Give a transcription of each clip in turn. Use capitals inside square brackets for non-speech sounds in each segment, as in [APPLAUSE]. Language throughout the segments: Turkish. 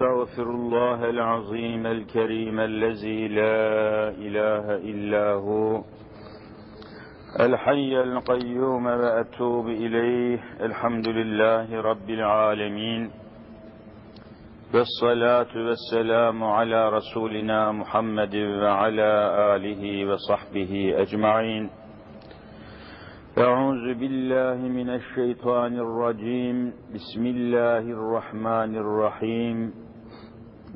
واستغفر الله العظيم الكريم الذي لا إله إلا هو الحي القيوم وأتوب إليه الحمد لله رب العالمين والصلاة والسلام على رسولنا محمد وعلى آله وصحبه أجمعين. أعوذ بالله من الشيطان الرجيم بسم الله الرحمن الرحيم.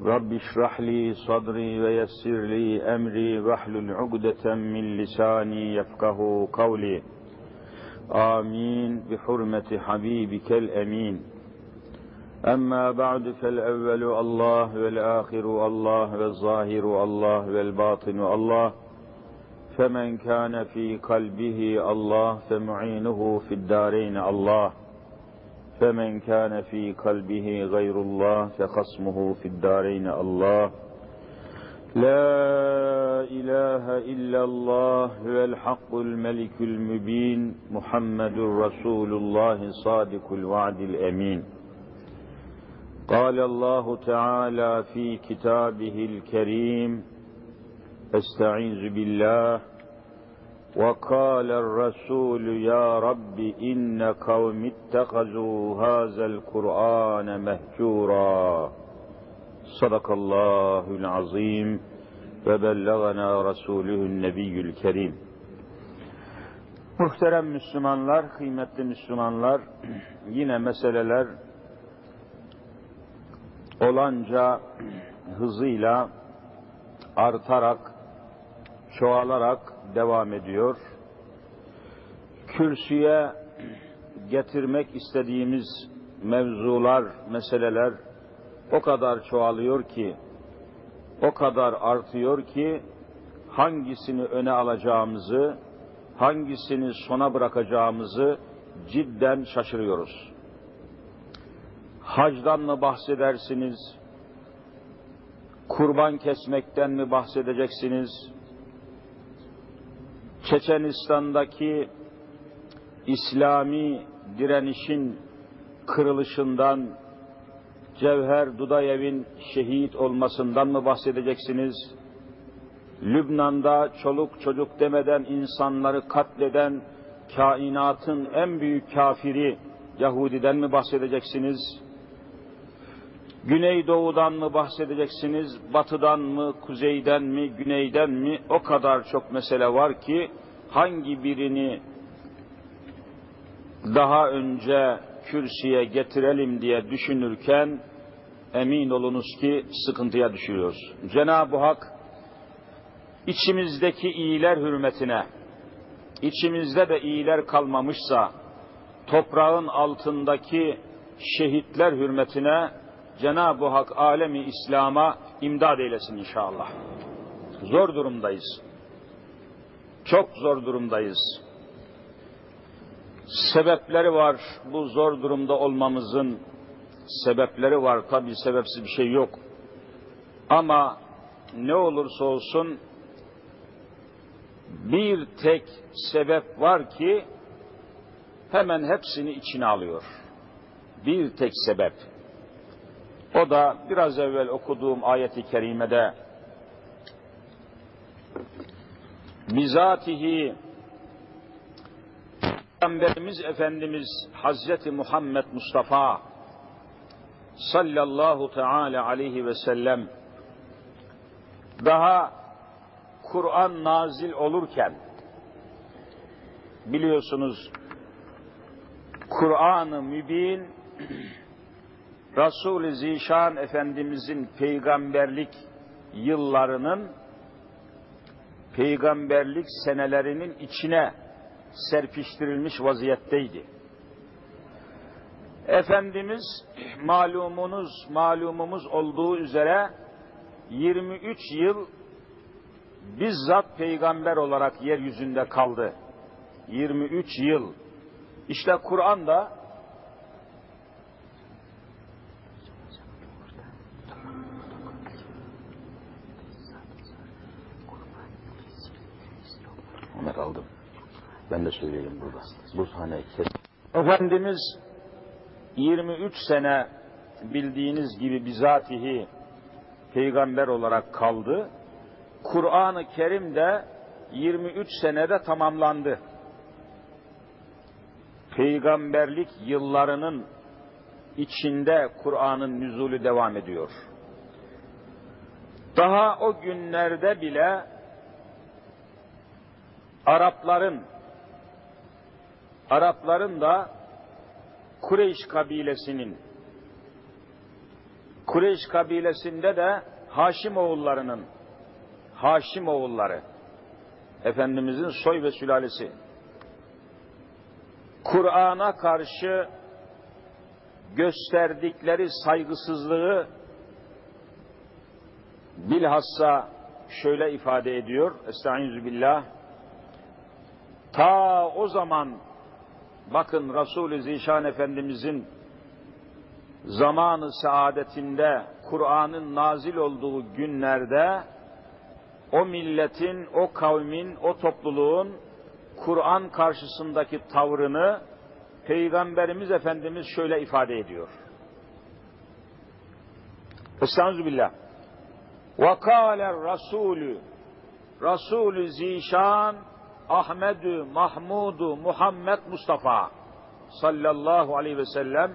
رب اشرح لي صدري ويسر لي أمري واحلل عقدة من لساني يفقه قولي. آمين. بحرمة حبيبك الأمين. أما بعد فالأول الله والآخر الله والظاهر الله والباطن الله. فمن كان في قلبه الله فمعينه في الدارين الله. فمن كان في قلبه غير الله فخصمه في الدارين الله. لا إله إلا الله هو الحق الملك المبين محمد رسول الله صادق الوعد الأمين. قال الله تعالى في كتابه الكريم أستعيذ بالله وقال الرسول يا رب إن قوم اتخذوا هذا القرآن مهجورا صدق الله العظيم وبلغنا رسوله النبي الكريم Muhterem Müslümanlar, kıymetli Müslümanlar, yine meseleler olanca hızıyla artarak çoğalarak devam ediyor. Kürsüye getirmek istediğimiz mevzular, meseleler o kadar çoğalıyor ki, o kadar artıyor ki, hangisini öne alacağımızı, hangisini sona bırakacağımızı cidden şaşırıyoruz. Hacdan mı bahsedersiniz? Kurban kesmekten mi bahsedeceksiniz? Çeçenistan'daki İslami direnişin kırılışından, Cevher Dudayev'in şehit olmasından mı bahsedeceksiniz? Lübnan'da çoluk çocuk demeden insanları katleden kainatın en büyük kafiri Yahudi'den mi bahsedeceksiniz? Güneydoğu'dan mı bahsedeceksiniz, batıdan mı, kuzeyden mi, güneyden mi? O kadar çok mesele var ki hangi birini daha önce kürsüye getirelim diye düşünürken emin olunuz ki sıkıntıya düşüyoruz. Cenab-ı Hak içimizdeki iyiler hürmetine, içimizde de iyiler kalmamışsa, toprağın altındaki şehitler hürmetine Cenab-ı Hak alemi İslam'a imdad eylesin inşallah. Zor durumdayız. Çok zor durumdayız. Sebepleri var bu zor durumda olmamızın sebepleri var tabi sebepsiz bir şey yok. Ama ne olursa olsun bir tek sebep var ki hemen hepsini içine alıyor. Bir tek sebep. O da biraz evvel okuduğum ayeti kerimede bizatihi Peygamberimiz Efendimiz Hazreti Muhammed Mustafa sallallahu teala aleyhi ve sellem daha Kur'an nazil olurken biliyorsunuz Kur'an-ı Mübin Resul-i Zişan Efendimizin peygamberlik yıllarının peygamberlik senelerinin içine serpiştirilmiş vaziyetteydi. Efendimiz malumunuz, malumumuz olduğu üzere 23 yıl bizzat peygamber olarak yeryüzünde kaldı. 23 yıl. İşte Kur'an da Ömer aldım. Ben de söyleyeyim burada. Bu sahne kes. Efendimiz 23 sene bildiğiniz gibi bizatihi peygamber olarak kaldı. Kur'an-ı Kerim de 23 senede tamamlandı. Peygamberlik yıllarının içinde Kur'an'ın nüzulü devam ediyor. Daha o günlerde bile Arapların Arapların da Kureyş kabilesinin Kureyş kabilesinde de Haşim oğullarının Haşim oğulları Efendimizin soy ve sülalesi Kur'an'a karşı gösterdikleri saygısızlığı bilhassa şöyle ifade ediyor. Estaizu billah. Ta o zaman bakın Resul-i Zişan Efendimizin zamanı saadetinde Kur'an'ın nazil olduğu günlerde o milletin, o kavmin, o topluluğun Kur'an karşısındaki tavrını Peygamberimiz Efendimiz şöyle ifade ediyor. Estaizu billah. Ve kâle Rasulü Rasulü zişan Ahmedü Mahmudu Muhammed Mustafa sallallahu aleyhi ve sellem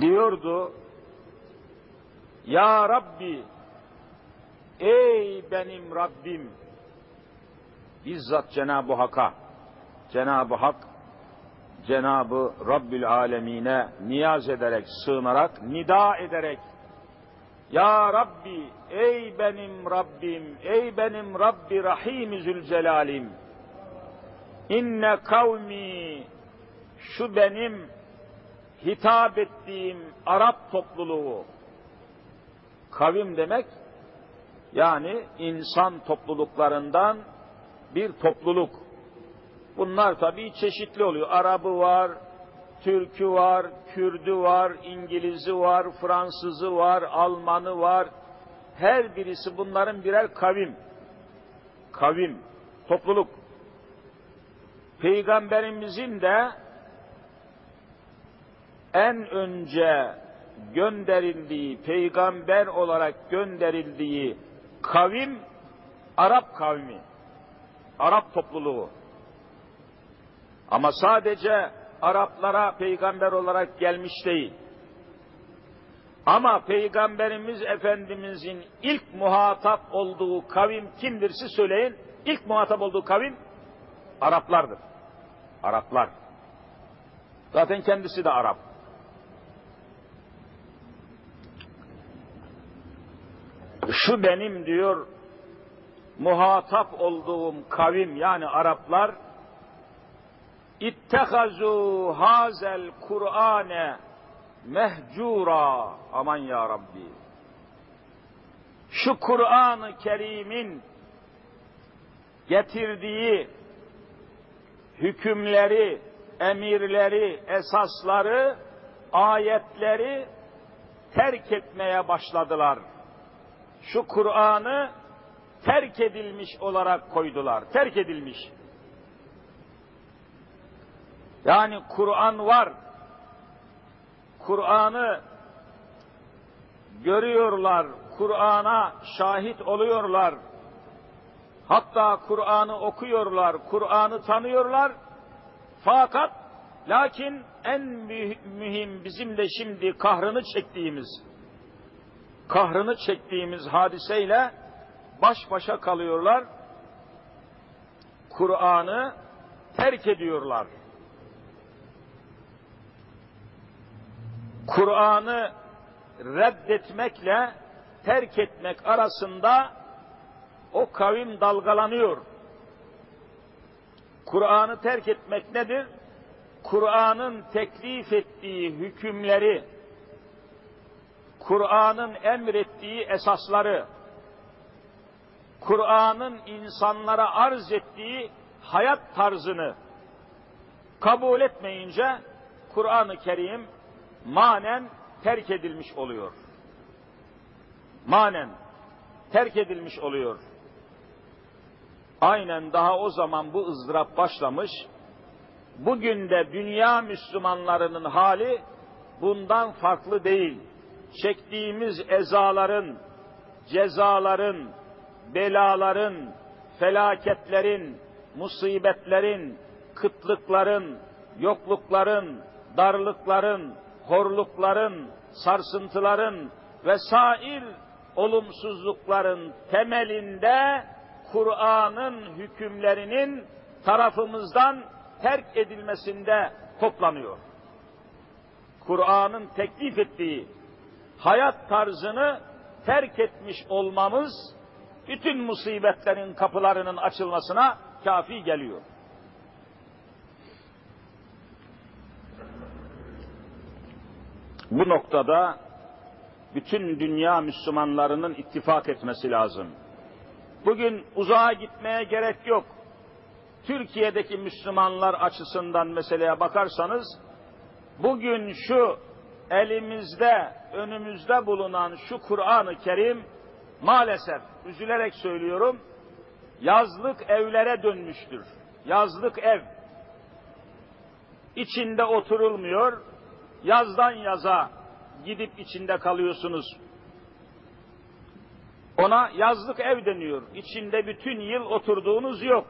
diyordu Ya Rabbi ey benim Rabbim bizzat Cenab-ı Hak'a Cenab-ı Hak Cenab-ı Rabbül Alemine niyaz ederek, sığınarak, nida ederek Ya Rabbi, ey benim Rabbim, ey benim Rabbi Rahim Zülcelalim inne kavmi şu benim hitap ettiğim Arap topluluğu kavim demek yani insan topluluklarından bir topluluk. Bunlar tabii çeşitli oluyor. Arabı var, Türk'ü var, Kürdü var, İngiliz'i var, Fransız'ı var, Alman'ı var. Her birisi bunların birer kavim. Kavim, topluluk. Peygamberimizin de en önce gönderildiği, peygamber olarak gönderildiği kavim Arap kavmi. Arap topluluğu. Ama sadece Araplara peygamber olarak gelmiş değil. Ama peygamberimiz Efendimizin ilk muhatap olduğu kavim kimdir siz söyleyin. İlk muhatap olduğu kavim Araplardır. Araplar. Zaten kendisi de Arap. Şu benim diyor muhatap olduğum kavim yani Araplar İttehazu hazel Kur'ane mehcura aman ya Rabbi. Şu Kur'an-ı Kerim'in getirdiği hükümleri, emirleri, esasları, ayetleri terk etmeye başladılar. Şu Kur'an'ı terk edilmiş olarak koydular. Terk edilmiş. Yani Kur'an var. Kur'an'ı görüyorlar. Kur'an'a şahit oluyorlar. Hatta Kur'an'ı okuyorlar. Kur'an'ı tanıyorlar. Fakat lakin en mühim bizim de şimdi kahrını çektiğimiz kahrını çektiğimiz hadiseyle baş başa kalıyorlar. Kur'an'ı terk ediyorlar. Kur'an'ı reddetmekle terk etmek arasında o kavim dalgalanıyor. Kur'an'ı terk etmek nedir? Kur'an'ın teklif ettiği hükümleri, Kur'an'ın emrettiği esasları, Kur'an'ın insanlara arz ettiği hayat tarzını kabul etmeyince Kur'an-ı Kerim manen terk edilmiş oluyor. Manen terk edilmiş oluyor. Aynen daha o zaman bu ızdırap başlamış. Bugün de dünya Müslümanlarının hali bundan farklı değil. Çektiğimiz ezaların, cezaların, belaların, felaketlerin, musibetlerin, kıtlıkların, yoklukların, darlıkların, horlukların, sarsıntıların ve sair olumsuzlukların temelinde Kur'an'ın hükümlerinin tarafımızdan terk edilmesinde toplanıyor. Kur'an'ın teklif ettiği hayat tarzını terk etmiş olmamız bütün musibetlerin kapılarının açılmasına kafi geliyor. Bu noktada bütün dünya Müslümanlarının ittifak etmesi lazım. Bugün uzağa gitmeye gerek yok. Türkiye'deki Müslümanlar açısından meseleye bakarsanız, bugün şu elimizde, önümüzde bulunan şu Kur'an-ı Kerim, maalesef üzülerek söylüyorum, yazlık evlere dönmüştür. Yazlık ev. İçinde oturulmuyor, yazdan yaza gidip içinde kalıyorsunuz. Ona yazlık ev deniyor. İçinde bütün yıl oturduğunuz yok.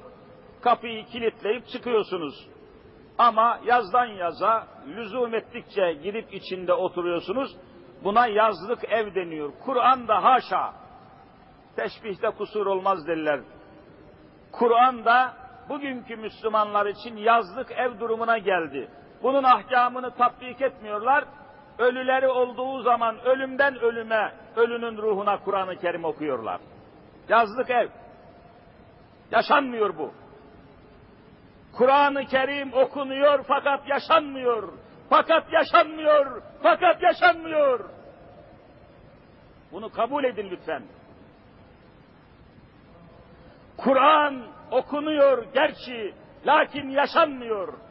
Kapıyı kilitleyip çıkıyorsunuz. Ama yazdan yaza lüzum ettikçe gidip içinde oturuyorsunuz. Buna yazlık ev deniyor. Kur'an'da haşa. Teşbihte kusur olmaz derler. Kur'an'da bugünkü Müslümanlar için yazlık ev durumuna geldi. Bunun ahkamını tatbik etmiyorlar. Ölüleri olduğu zaman ölümden ölüme, ölünün ruhuna Kur'an-ı Kerim okuyorlar. Yazlık ev. Yaşanmıyor bu. Kur'an-ı Kerim okunuyor fakat yaşanmıyor. Fakat yaşanmıyor. Fakat yaşanmıyor. Bunu kabul edin lütfen. Kur'an okunuyor gerçi lakin yaşanmıyor.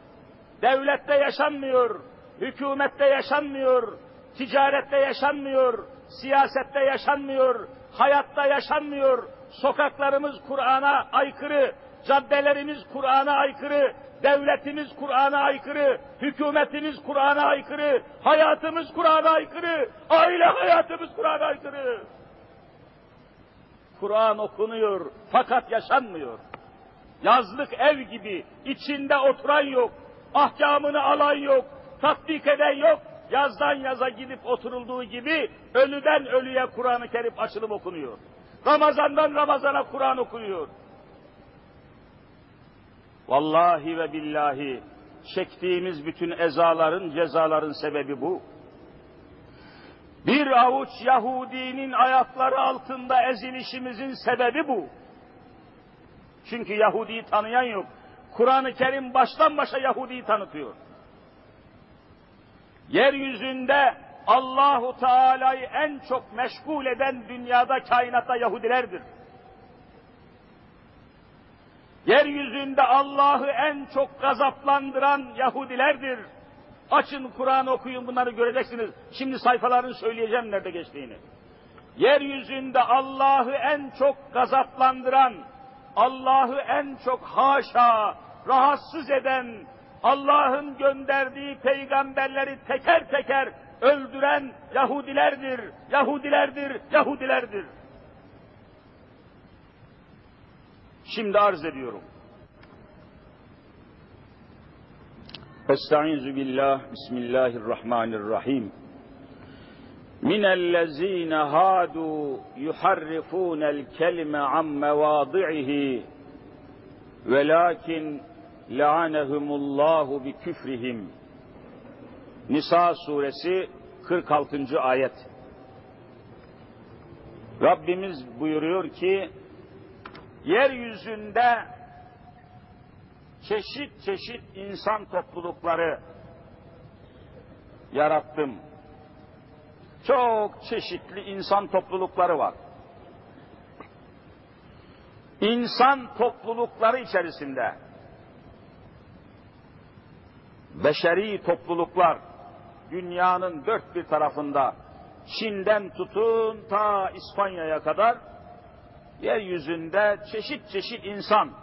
Devlette yaşanmıyor, hükümette yaşanmıyor, ticarette yaşanmıyor, siyasette yaşanmıyor, hayatta yaşanmıyor. Sokaklarımız Kur'an'a aykırı, caddelerimiz Kur'an'a aykırı, devletimiz Kur'an'a aykırı, hükümetimiz Kur'an'a aykırı, hayatımız Kur'an'a aykırı, aile hayatımız Kur'an'a aykırı. Kur'an okunuyor fakat yaşanmıyor. Yazlık ev gibi içinde oturan yok, ahkamını alan yok, tatbik eden yok. Yazdan yaza gidip oturulduğu gibi ölüden ölüye Kur'an-ı Kerim açılıp okunuyor. Ramazandan Ramazana Kur'an okunuyor. Vallahi ve billahi çektiğimiz bütün ezaların, cezaların sebebi bu. Bir avuç Yahudinin ayakları altında ezilişimizin sebebi bu. Çünkü Yahudi'yi tanıyan yok. Kur'an-ı Kerim baştan başa Yahudi'yi tanıtıyor. Yeryüzünde Allahu Teala'yı en çok meşgul eden dünyada kainatta Yahudilerdir. Yeryüzünde Allah'ı en çok gazaplandıran Yahudilerdir. Açın Kur'an okuyun bunları göreceksiniz. Şimdi sayfalarını söyleyeceğim nerede geçtiğini. Yeryüzünde Allah'ı en çok gazaplandıran, Allah'ı en çok haşa, rahatsız eden, Allah'ın gönderdiği peygamberleri teker teker öldüren Yahudilerdir, Yahudilerdir, Yahudilerdir. Şimdi arz ediyorum. Estaizu billah, Bismillahirrahmanirrahim. من الذين هادوا يحرفون الكلم عن مواضعه ولكن لعنهم الله بكفرهم Nisa suresi 46. ayet. Rabbimiz buyuruyor ki yeryüzünde çeşit çeşit insan toplulukları yarattım. Çok çeşitli insan toplulukları var. İnsan toplulukları içerisinde beşeri topluluklar dünyanın dört bir tarafında Çin'den tutun ta İspanya'ya kadar yeryüzünde çeşit çeşit insan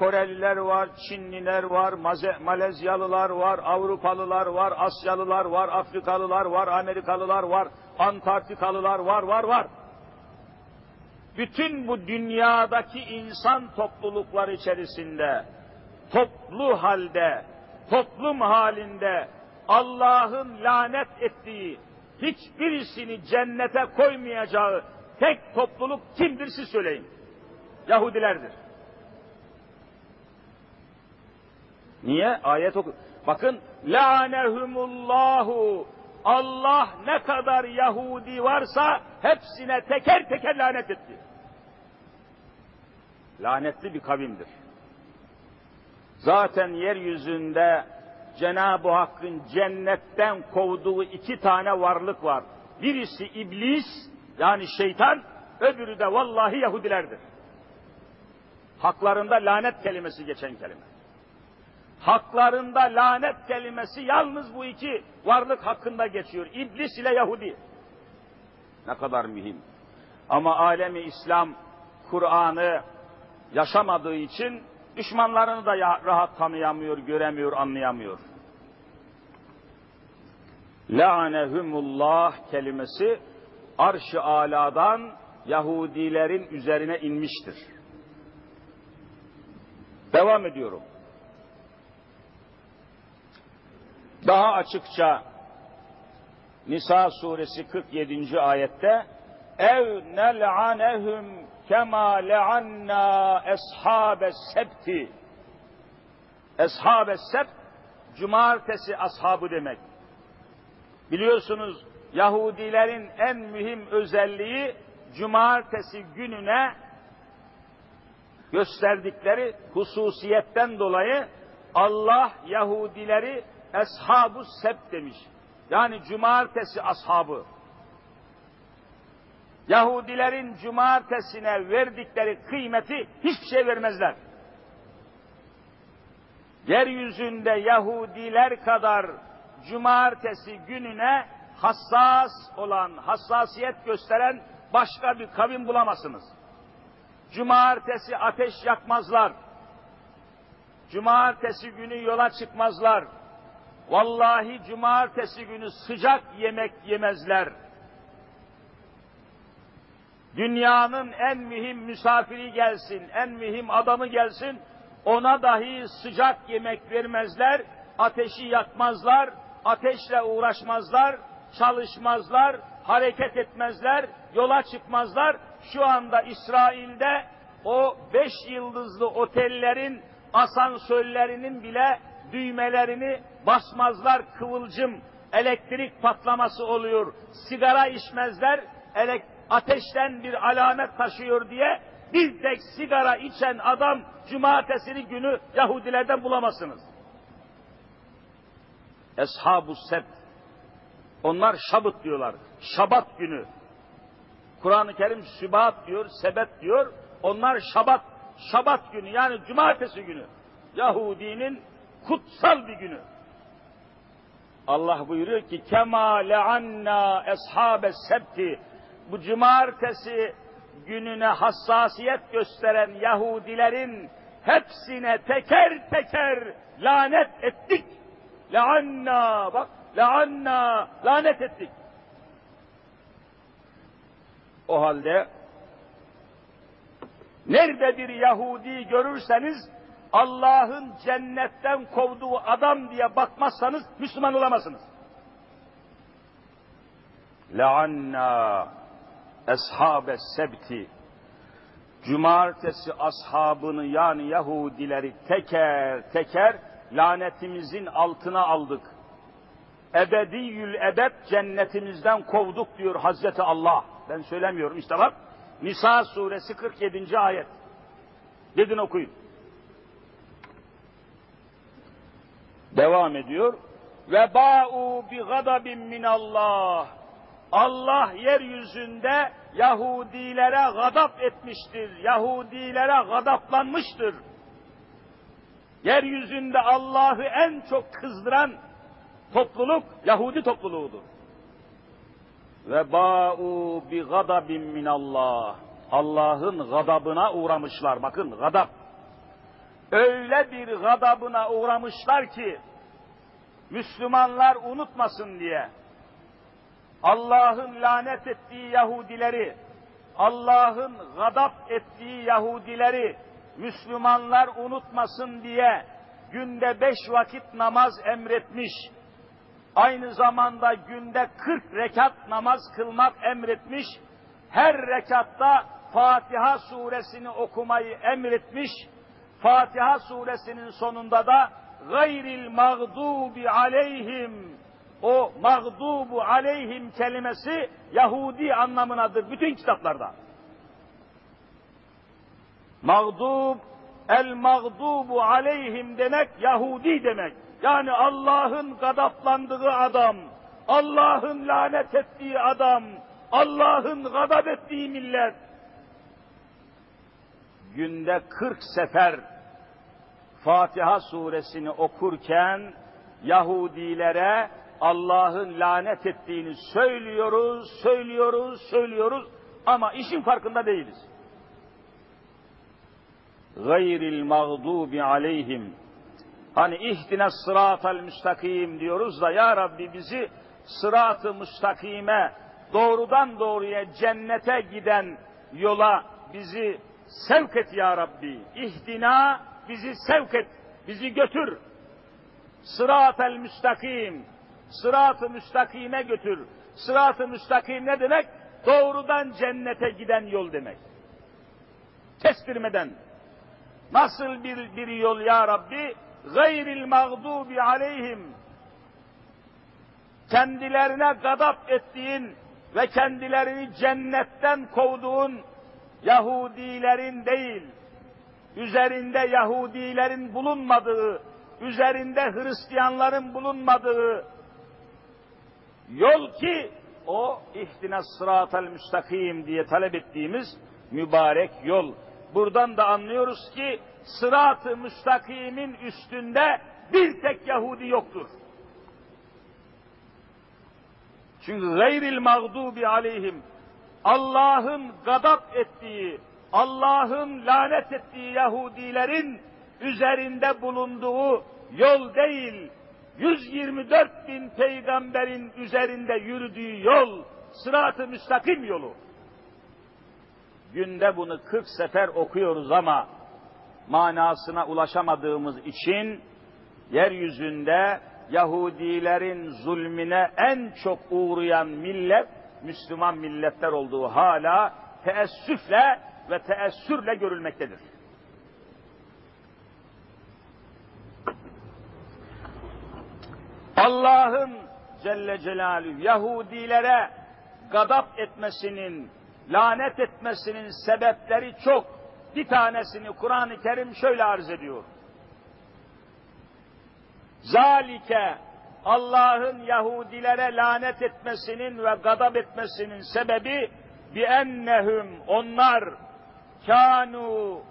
Koreliler var, Çinliler var, Malezyalılar var, Avrupalılar var, Asyalılar var, Afrikalılar var, Amerikalılar var, Antarktikalılar var, var, var. Bütün bu dünyadaki insan toplulukları içerisinde toplu halde, toplum halinde Allah'ın lanet ettiği, hiçbirisini cennete koymayacağı tek topluluk kimdir siz söyleyin. Yahudilerdir. Niye? Ayet oku. Bakın lanehumullahu Allah ne kadar Yahudi varsa hepsine teker teker lanet etti. Lanetli bir kavimdir. Zaten yeryüzünde Cenab-ı Hakk'ın cennetten kovduğu iki tane varlık var. Birisi iblis yani şeytan, öbürü de vallahi Yahudilerdir. Haklarında lanet kelimesi geçen kelime. Haklarında lanet kelimesi yalnız bu iki varlık hakkında geçiyor. İblis ile Yahudi. Ne kadar mühim. Ama alemi İslam Kur'an'ı yaşamadığı için düşmanlarını da rahat tanıyamıyor, göremiyor, anlayamıyor. La'anehumullah kelimesi arş-ı aladan Yahudilerin üzerine inmiştir. Devam ediyorum. Daha açıkça Nisa suresi 47. ayette ev nel'anehum kema le'anna eshabe sebti eshabe sebt cumartesi ashabı demek. Biliyorsunuz Yahudilerin en mühim özelliği cumartesi gününe gösterdikleri hususiyetten dolayı Allah Yahudileri Eshab-ı Sebt demiş. Yani cumartesi ashabı. Yahudilerin cumartesine verdikleri kıymeti hiçbir şey vermezler. Yeryüzünde Yahudiler kadar cumartesi gününe hassas olan, hassasiyet gösteren başka bir kavim bulamazsınız. Cumartesi ateş yakmazlar. Cumartesi günü yola çıkmazlar. Vallahi cumartesi günü sıcak yemek yemezler. Dünyanın en mühim misafiri gelsin, en mühim adamı gelsin, ona dahi sıcak yemek vermezler, ateşi yakmazlar, ateşle uğraşmazlar, çalışmazlar, hareket etmezler, yola çıkmazlar. Şu anda İsrail'de o beş yıldızlı otellerin asansörlerinin bile düğmelerini basmazlar kıvılcım, elektrik patlaması oluyor. Sigara içmezler, elek ateşten bir alamet taşıyor diye bir tek sigara içen adam cumartesini günü Yahudilerden bulamazsınız. Eshab-ı Sebt. Onlar şabıt diyorlar. Şabat günü. Kur'an-ı Kerim sübat diyor, sebet diyor. Onlar şabat, şabat günü yani cumartesi günü. Yahudinin kutsal bir günü. Allah buyuruyor ki kema leanna eshabe sebti bu cumartesi gününe hassasiyet gösteren Yahudilerin hepsine teker teker lanet ettik. Leanna bak leanna lanet ettik. O halde nerede bir Yahudi görürseniz Allah'ın cennetten kovduğu adam diye bakmazsanız Müslüman olamazsınız. Leanna eshabe sebti Cumartesi ashabını yani Yahudileri teker teker lanetimizin altına aldık. Ebediyül ebed cennetimizden kovduk diyor Hazreti Allah. Ben söylemiyorum işte bak. Nisa suresi 47. ayet. Gidin okuyun. Devam ediyor. Ve ba'u bi gadabin min Allah. Allah yeryüzünde Yahudilere gadap etmiştir. Yahudilere gadaplanmıştır. Yeryüzünde Allah'ı en çok kızdıran topluluk Yahudi topluluğudur. Ve ba'u bi gadabin min Allah. Allah'ın gadabına uğramışlar. Bakın gadap. Öyle bir gadabına uğramışlar ki Müslümanlar unutmasın diye Allah'ın lanet ettiği Yahudileri, Allah'ın gadap ettiği Yahudileri Müslümanlar unutmasın diye günde beş vakit namaz emretmiş. Aynı zamanda günde kırk rekat namaz kılmak emretmiş. Her rekatta Fatiha suresini okumayı emretmiş. Fatiha suresinin sonunda da gayril mağdubi aleyhim o mağdubu aleyhim kelimesi Yahudi anlamınadır bütün kitaplarda. Mağdub, el mağdubu aleyhim demek Yahudi demek. Yani Allah'ın gadaplandığı adam, Allah'ın lanet ettiği adam, Allah'ın gadap ettiği millet. Günde 40 sefer Fatiha suresini okurken Yahudilere Allah'ın lanet ettiğini söylüyoruz, söylüyoruz, söylüyoruz ama işin farkında değiliz. Gayril mağdubi aleyhim. Hani ihdine sıratel müstakim diyoruz da ya Rabbi bizi sırat-ı müstakime doğrudan doğruya cennete giden yola bizi sevk et ya Rabbi. İhdina bizi sevk et, bizi götür. Sıratel müstakim Sırat-ı müstakime götür. Sırat-ı müstakim ne demek? Doğrudan cennete giden yol demek. Kestirmeden. Nasıl bir, bir yol ya Rabbi? Gayril mağdubi aleyhim. Kendilerine gadap ettiğin ve kendilerini cennetten kovduğun Yahudilerin değil, üzerinde Yahudilerin bulunmadığı, üzerinde Hristiyanların bulunmadığı, Yol ki o ihtine sıratel müstakim diye talep ettiğimiz mübarek yol. Buradan da anlıyoruz ki sırat-ı müstakimin üstünde bir tek Yahudi yoktur. Çünkü gayril mağdubi aleyhim Allah'ın gadap ettiği, Allah'ın lanet ettiği Yahudilerin üzerinde bulunduğu yol değil, 124 bin peygamberin üzerinde yürüdüğü yol, sırat-ı müstakim yolu. Günde bunu 40 sefer okuyoruz ama manasına ulaşamadığımız için yeryüzünde Yahudilerin zulmüne en çok uğrayan millet Müslüman milletler olduğu hala teessüfle ve teessürle görülmektedir. Allah'ın Celle Celaluhu Yahudilere gadap etmesinin, lanet etmesinin sebepleri çok. Bir tanesini Kur'an-ı Kerim şöyle arz ediyor. Zalike Allah'ın Yahudilere lanet etmesinin ve gadap etmesinin sebebi bi ennehum onlar kanu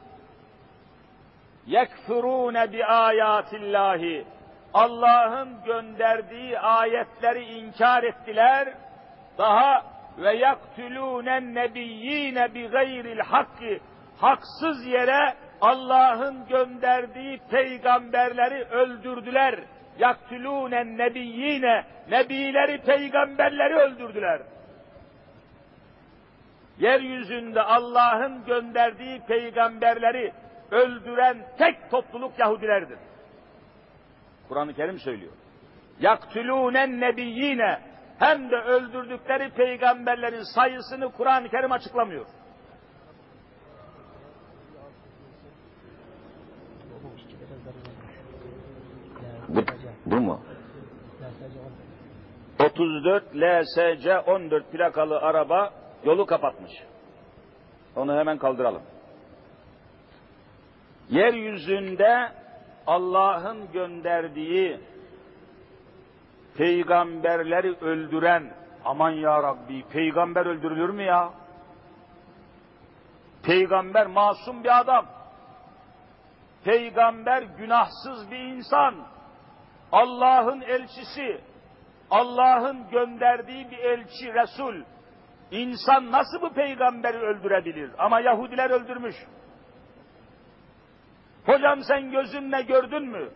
yekfurune bi ayatillahi Allah'ın gönderdiği ayetleri inkar ettiler. Daha ve yaktulûnen nebiyyîne bi gayril hakkı haksız yere Allah'ın gönderdiği peygamberleri öldürdüler. Yaktulûnen nebiyyîne nebileri peygamberleri öldürdüler. Yeryüzünde Allah'ın gönderdiği peygamberleri öldüren tek topluluk Yahudilerdir. Kur'an-ı Kerim söylüyor. Yaktulûnen nebiyyine hem de öldürdükleri peygamberlerin sayısını Kur'an-ı Kerim açıklamıyor. Bu, mu? 34 LSC 14 plakalı araba yolu kapatmış. Onu hemen kaldıralım. Yeryüzünde Allah'ın gönderdiği peygamberleri öldüren aman ya Rabbi peygamber öldürülür mü ya? Peygamber masum bir adam. Peygamber günahsız bir insan. Allah'ın elçisi. Allah'ın gönderdiği bir elçi, Resul. İnsan nasıl bu peygamberi öldürebilir? Ama Yahudiler öldürmüş. Hocam sen gözünle gördün mü?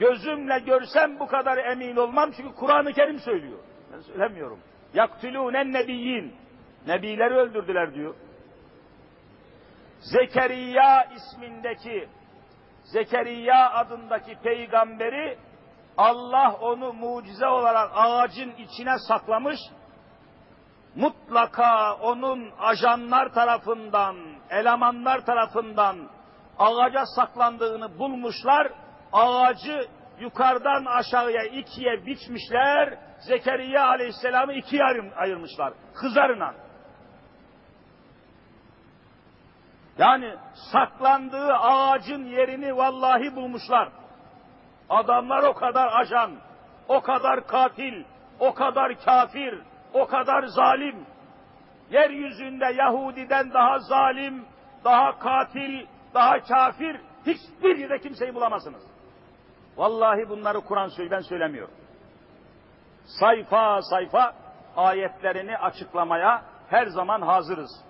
Gözümle görsem bu kadar emin olmam çünkü Kur'an-ı Kerim söylüyor. Ben söylemiyorum. Yaktülûnen nebiyyin. Nebileri öldürdüler diyor. Zekeriya ismindeki Zekeriya adındaki peygamberi Allah onu mucize olarak ağacın içine saklamış. Mutlaka onun ajanlar tarafından, elemanlar tarafından ağaca saklandığını bulmuşlar. Ağacı yukarıdan aşağıya ikiye biçmişler. Zekeriya aleyhisselamı ikiye ayırmışlar. Kızarına. Yani saklandığı ağacın yerini vallahi bulmuşlar. Adamlar o kadar ajan, o kadar katil, o kadar kafir, o kadar zalim. Yeryüzünde Yahudiden daha zalim, daha katil, daha kafir hiçbir yerde kimseyi bulamazsınız. Vallahi bunları Kur'an söylüyor, ben söylemiyorum. Sayfa sayfa ayetlerini açıklamaya her zaman hazırız.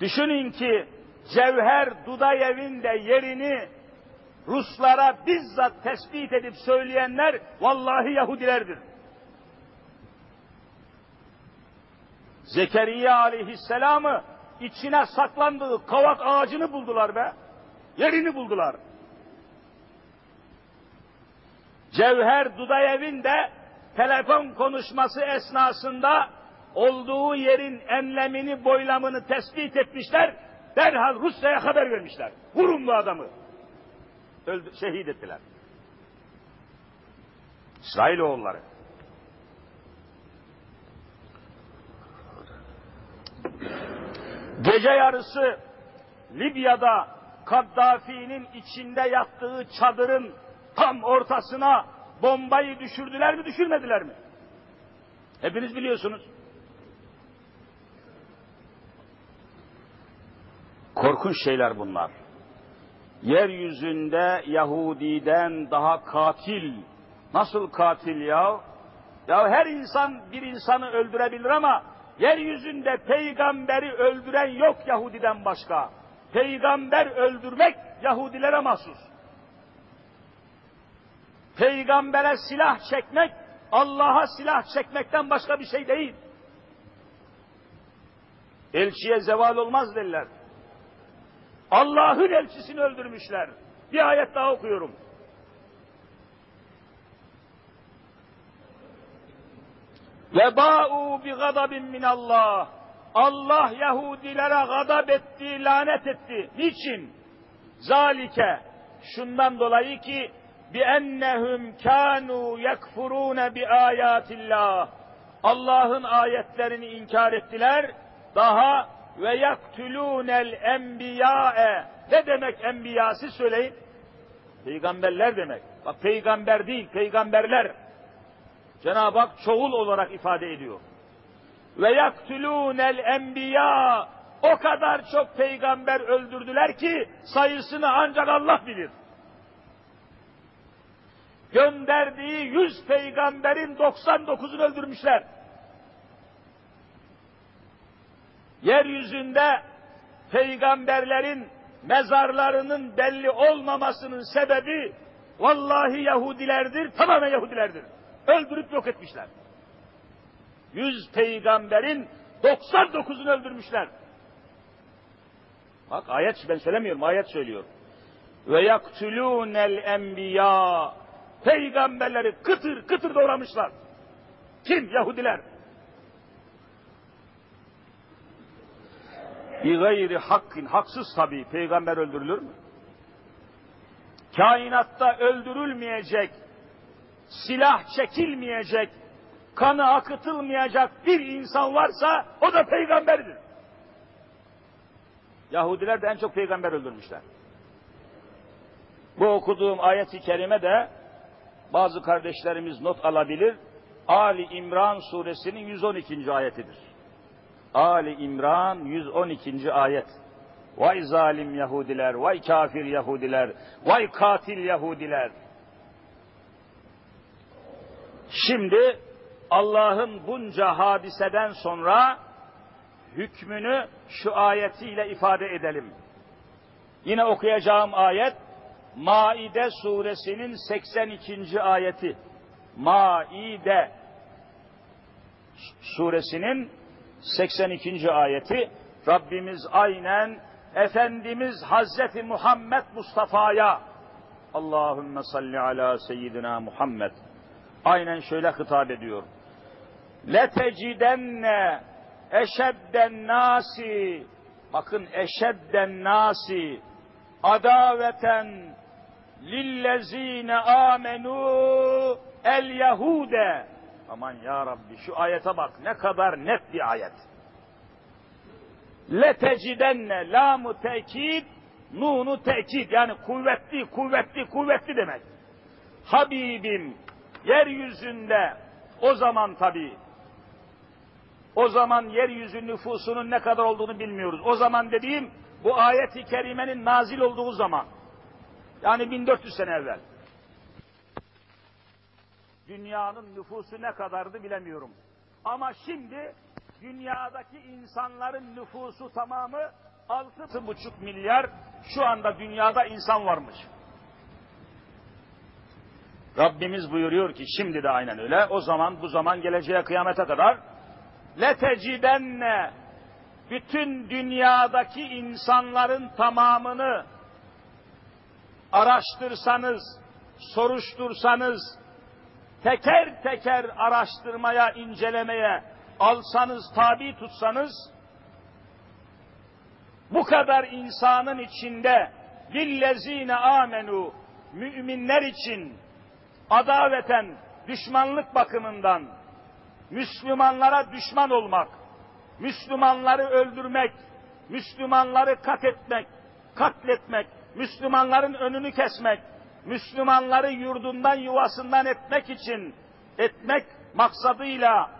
Düşünün ki Cevher Dudayev'in de yerini Ruslara bizzat tespit edip söyleyenler vallahi Yahudilerdir. Zekeriya aleyhisselamı içine saklandığı kavak ağacını buldular be. Yerini buldular. Cevher Dudayev'in de telefon konuşması esnasında olduğu yerin enlemini, boylamını tespit etmişler. Derhal Rusya'ya haber vermişler. Vurun bu adamı. Öldü, şehit ettiler. İsrailoğulları. Gece yarısı Libya'da Kaddafi'nin içinde yattığı çadırın tam ortasına bombayı düşürdüler mi düşürmediler mi? Hepiniz biliyorsunuz. Korkunç şeyler bunlar. Yeryüzünde Yahudiden daha katil. Nasıl katil ya? Ya her insan bir insanı öldürebilir ama yeryüzünde peygamberi öldüren yok Yahudiden başka. Peygamber öldürmek Yahudilere mahsus. Peygambere silah çekmek Allah'a silah çekmekten başka bir şey değil. Elçiye zeval olmaz derler. Allah'ın elçisini öldürmüşler. Bir ayet daha okuyorum. Ve ba'u bi gadabin min Allah. Allah Yahudilere gadab etti, lanet etti. Niçin? Zalike. Şundan dolayı ki bi ennehum kanu yekfurun bi ayatillah. Allah'ın ayetlerini inkar ettiler. Daha ve yaktulûnel enbiyâe. Ne demek enbiyası söyleyin? Peygamberler demek. Bak peygamber değil, peygamberler. Cenab-ı Hak çoğul olarak ifade ediyor. Ve yaktulûnel enbiya. O kadar çok peygamber öldürdüler ki sayısını ancak Allah bilir. Gönderdiği yüz peygamberin 99'unu öldürmüşler. Yeryüzünde peygamberlerin mezarlarının belli olmamasının sebebi vallahi Yahudilerdir, tamamen Yahudilerdir. Öldürüp yok etmişler. Yüz peygamberin 99'unu öldürmüşler. Bak ayet ben söylemiyorum, ayet söylüyor. Ve yaktulûnel enbiya peygamberleri kıtır kıtır doğramışlar. Kim? Yahudiler. Bir gayri hakkın, haksız tabi peygamber öldürülür mü? Kainatta öldürülmeyecek, silah çekilmeyecek, kanı akıtılmayacak bir insan varsa o da peygamberdir. Yahudiler de en çok peygamber öldürmüşler. Bu okuduğum ayet-i kerime de bazı kardeşlerimiz not alabilir. Ali İmran suresinin 112. ayetidir. Ali İmran 112. ayet. Vay zalim Yahudiler, vay kafir Yahudiler, vay katil Yahudiler. Şimdi Allah'ın bunca hadiseden sonra hükmünü şu ayetiyle ifade edelim. Yine okuyacağım ayet Maide suresinin 82. ayeti. Maide suresinin 82. ayeti Rabbimiz aynen Efendimiz Hazreti Muhammed Mustafa'ya Allahümme salli ala seyyidina Muhammed aynen şöyle hitap ediyor. Letecidenne eşedden nasi bakın eşedden nasi adaveten lillezine amenu el Yahude. Aman ya Rabbi şu ayete bak ne kadar net bir ayet. Letecidenne lamu tekid nunu tekid yani kuvvetli kuvvetli kuvvetli demek. Habibim yeryüzünde o zaman tabi o zaman yeryüzü nüfusunun ne kadar olduğunu bilmiyoruz. O zaman dediğim bu ayeti kerimenin nazil olduğu zaman. Yani 1400 sene evvel. Dünyanın nüfusu ne kadardı bilemiyorum. Ama şimdi dünyadaki insanların nüfusu tamamı 6,5 milyar şu anda dünyada insan varmış. Rabbimiz buyuruyor ki şimdi de aynen öyle. O zaman bu zaman geleceğe kıyamete kadar letecidenne bütün dünyadaki insanların tamamını araştırsanız, soruştursanız, teker teker araştırmaya, incelemeye alsanız, tabi tutsanız, bu kadar insanın içinde lillezine amenu müminler için adaveten düşmanlık bakımından Müslümanlara düşman olmak, Müslümanları öldürmek, Müslümanları kat etmek, katletmek, Müslümanların önünü kesmek, Müslümanları yurdundan yuvasından etmek için, etmek maksadıyla,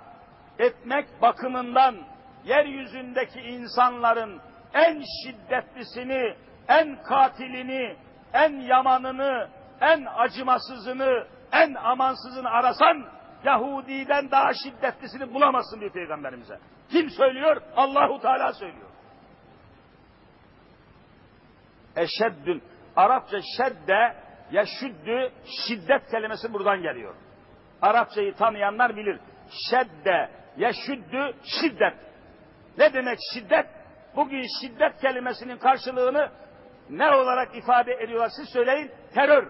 etmek bakımından yeryüzündeki insanların en şiddetlisini, en katilini, en yamanını, en acımasızını, en amansızını arasan Yahudi'den daha şiddetlisini bulamazsın diyor peygamberimize. Kim söylüyor? Allahu Teala söylüyor. Eşeddün Arapça şedde yeşüddü şiddet kelimesi buradan geliyor. Arapçayı tanıyanlar bilir. Şedde yeşüddü şiddet. Ne demek şiddet? Bugün şiddet kelimesinin karşılığını ne olarak ifade ediyorlar siz söyleyin? Terör.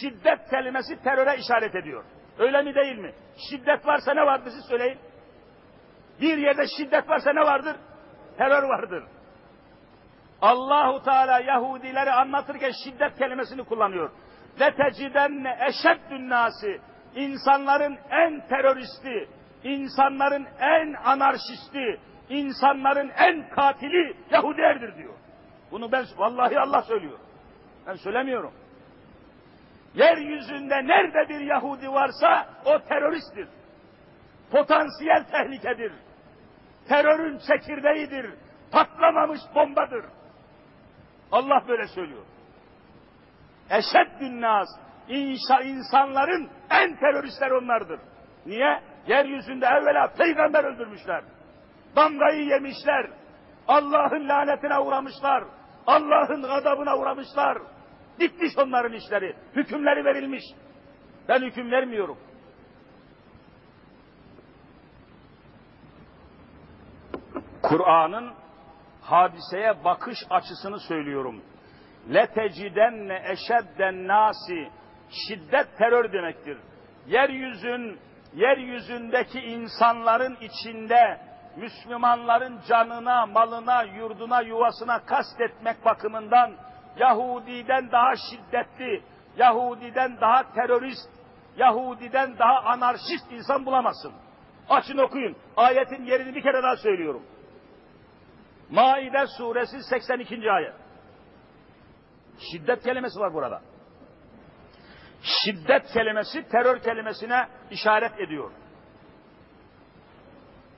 Şiddet kelimesi teröre işaret ediyor. Öyle mi değil mi? Şiddet varsa ne vardır siz söyleyin. Bir yerde şiddet varsa ne vardır? Terör vardır. Allahu Teala Yahudileri anlatırken şiddet kelimesini kullanıyor. Ve tecidenne eşeddün nasi insanların en teröristi, insanların en anarşisti, insanların en katili Yahudilerdir diyor. Bunu ben vallahi Allah söylüyor. Ben söylemiyorum. Yeryüzünde nerede bir Yahudi varsa o teröristtir. Potansiyel tehlikedir. Terörün çekirdeğidir. Patlamamış bombadır. Allah böyle söylüyor. Eşeddün nas. İnşa insanların en teröristler onlardır. Niye? Yeryüzünde evvela peygamber öldürmüşler. Damgayı yemişler. Allah'ın lanetine uğramışlar. Allah'ın gadabına uğramışlar. Bitmiş onların işleri. Hükümleri verilmiş. Ben hüküm vermiyorum. Kur'an'ın hadiseye bakış açısını söylüyorum. Letecidenne eşedden nasi şiddet terör demektir. Yeryüzün yeryüzündeki insanların içinde Müslümanların canına, malına, yurduna, yuvasına kastetmek bakımından Yahudi'den daha şiddetli, Yahudi'den daha terörist, Yahudi'den daha anarşist insan bulamazsın. Açın okuyun. Ayetin yerini bir kere daha söylüyorum. Maide suresi 82. ayet. Şiddet kelimesi var burada. Şiddet kelimesi terör kelimesine işaret ediyor.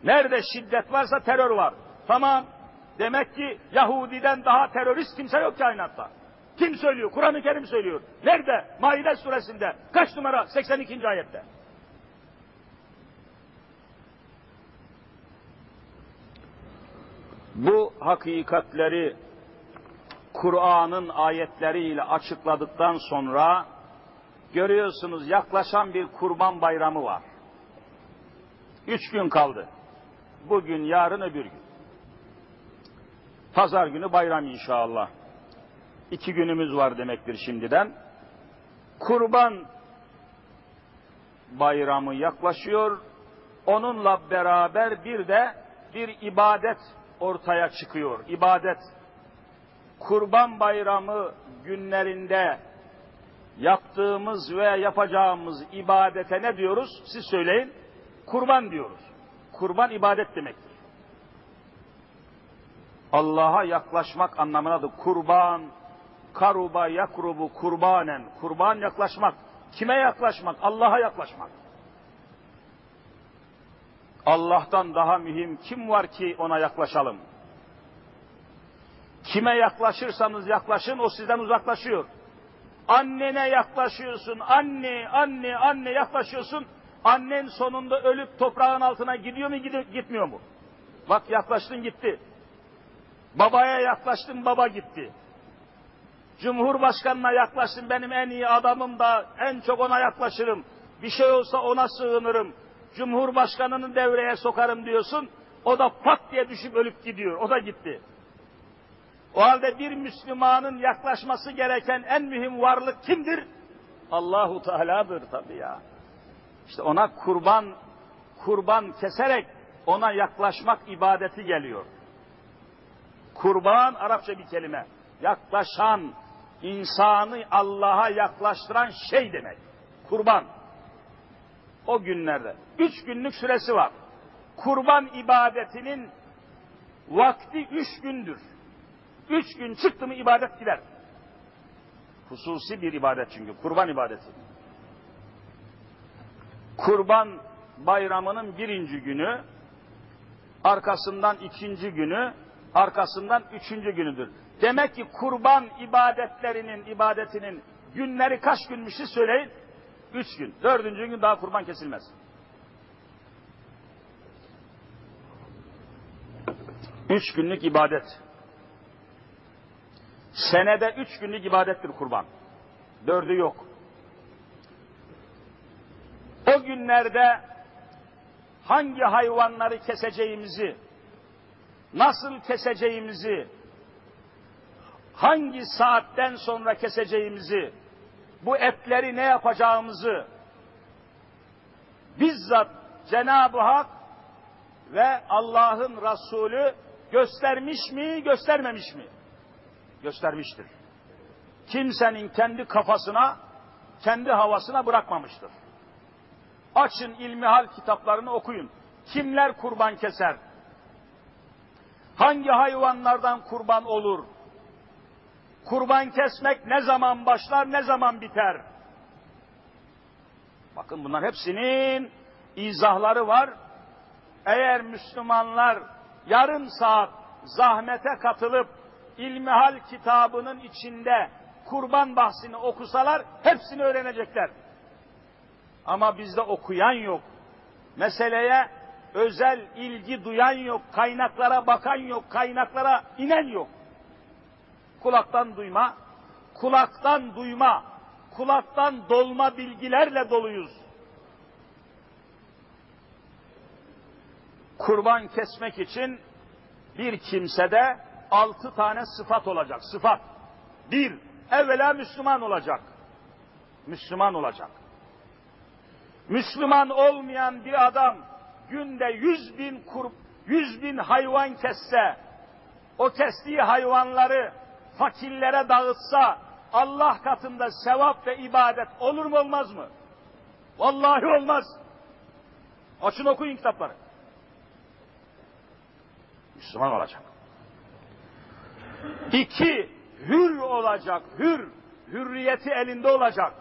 Nerede şiddet varsa terör var. Tamam. Demek ki Yahudi'den daha terörist kimse yok kainatta. Kim söylüyor? Kur'an-ı Kerim söylüyor. Nerede? Maide suresinde. Kaç numara? 82. ayette. Bu hakikatleri Kur'an'ın ayetleriyle açıkladıktan sonra görüyorsunuz yaklaşan bir kurban bayramı var. Üç gün kaldı. Bugün, yarın, öbür gün. Pazar günü bayram inşallah. İki günümüz var demektir şimdiden. Kurban bayramı yaklaşıyor. Onunla beraber bir de bir ibadet ortaya çıkıyor. İbadet. Kurban bayramı günlerinde yaptığımız veya yapacağımız ibadete ne diyoruz? Siz söyleyin. Kurban diyoruz. Kurban ibadet demektir. Allah'a yaklaşmak anlamına da kurban, karuba yakrubu kurbanen. Kurban yaklaşmak. Kime yaklaşmak? Allah'a yaklaşmak. Allah'tan daha mühim kim var ki ona yaklaşalım? Kime yaklaşırsanız yaklaşın o sizden uzaklaşıyor. Annene yaklaşıyorsun, anne, anne, anne yaklaşıyorsun. Annen sonunda ölüp toprağın altına gidiyor mu, gitmiyor mu? Bak yaklaştın gitti. Babaya yaklaştın, baba gitti. Cumhurbaşkanına yaklaştın, benim en iyi adamım da en çok ona yaklaşırım. Bir şey olsa ona sığınırım. Cumhurbaşkanını devreye sokarım diyorsun. O da pat diye düşüp ölüp gidiyor. O da gitti. O halde bir Müslümanın yaklaşması gereken en mühim varlık kimdir? Allahu Teala'dır tabii ya. İşte ona kurban kurban keserek ona yaklaşmak ibadeti geliyor. Kurban Arapça bir kelime. Yaklaşan, insanı Allah'a yaklaştıran şey demek. Kurban. O günlerde. Üç günlük süresi var. Kurban ibadetinin vakti üç gündür. Üç gün çıktı mı ibadet gider. Hususi bir ibadet çünkü. Kurban ibadeti. Kurban bayramının birinci günü, arkasından ikinci günü, arkasından üçüncü günüdür. Demek ki kurban ibadetlerinin, ibadetinin günleri kaç günmüşü söyleyin? Üç gün. Dördüncü gün daha kurban kesilmez. Üç günlük ibadet. Senede üç günlük ibadettir kurban. Dördü yok. O günlerde hangi hayvanları keseceğimizi, nasıl keseceğimizi, hangi saatten sonra keseceğimizi, bu etleri ne yapacağımızı bizzat Cenab-ı Hak ve Allah'ın Resulü göstermiş mi, göstermemiş mi? Göstermiştir. Kimsenin kendi kafasına, kendi havasına bırakmamıştır. Açın ilmihal kitaplarını okuyun. Kimler kurban keser? Hangi hayvanlardan kurban olur? Kurban kesmek ne zaman başlar, ne zaman biter? Bakın bunlar hepsinin izahları var. Eğer Müslümanlar yarım saat zahmete katılıp ilmihal kitabının içinde kurban bahsini okusalar hepsini öğrenecekler. Ama bizde okuyan yok. Meseleye özel ilgi duyan yok, kaynaklara bakan yok, kaynaklara inen yok. Kulaktan duyma, kulaktan duyma, kulaktan dolma bilgilerle doluyuz. Kurban kesmek için bir kimsede altı tane sıfat olacak. Sıfat. Bir, evvela Müslüman olacak. Müslüman olacak. Müslüman olmayan bir adam günde yüz bin kur, yüz bin hayvan kesse, o kestiği hayvanları fakirlere dağıtsa, Allah katında sevap ve ibadet olur mu olmaz mı? Vallahi olmaz. Açın okuyun kitapları. Müslüman olacak. İki, hür olacak, hür. Hürriyeti elinde olacak.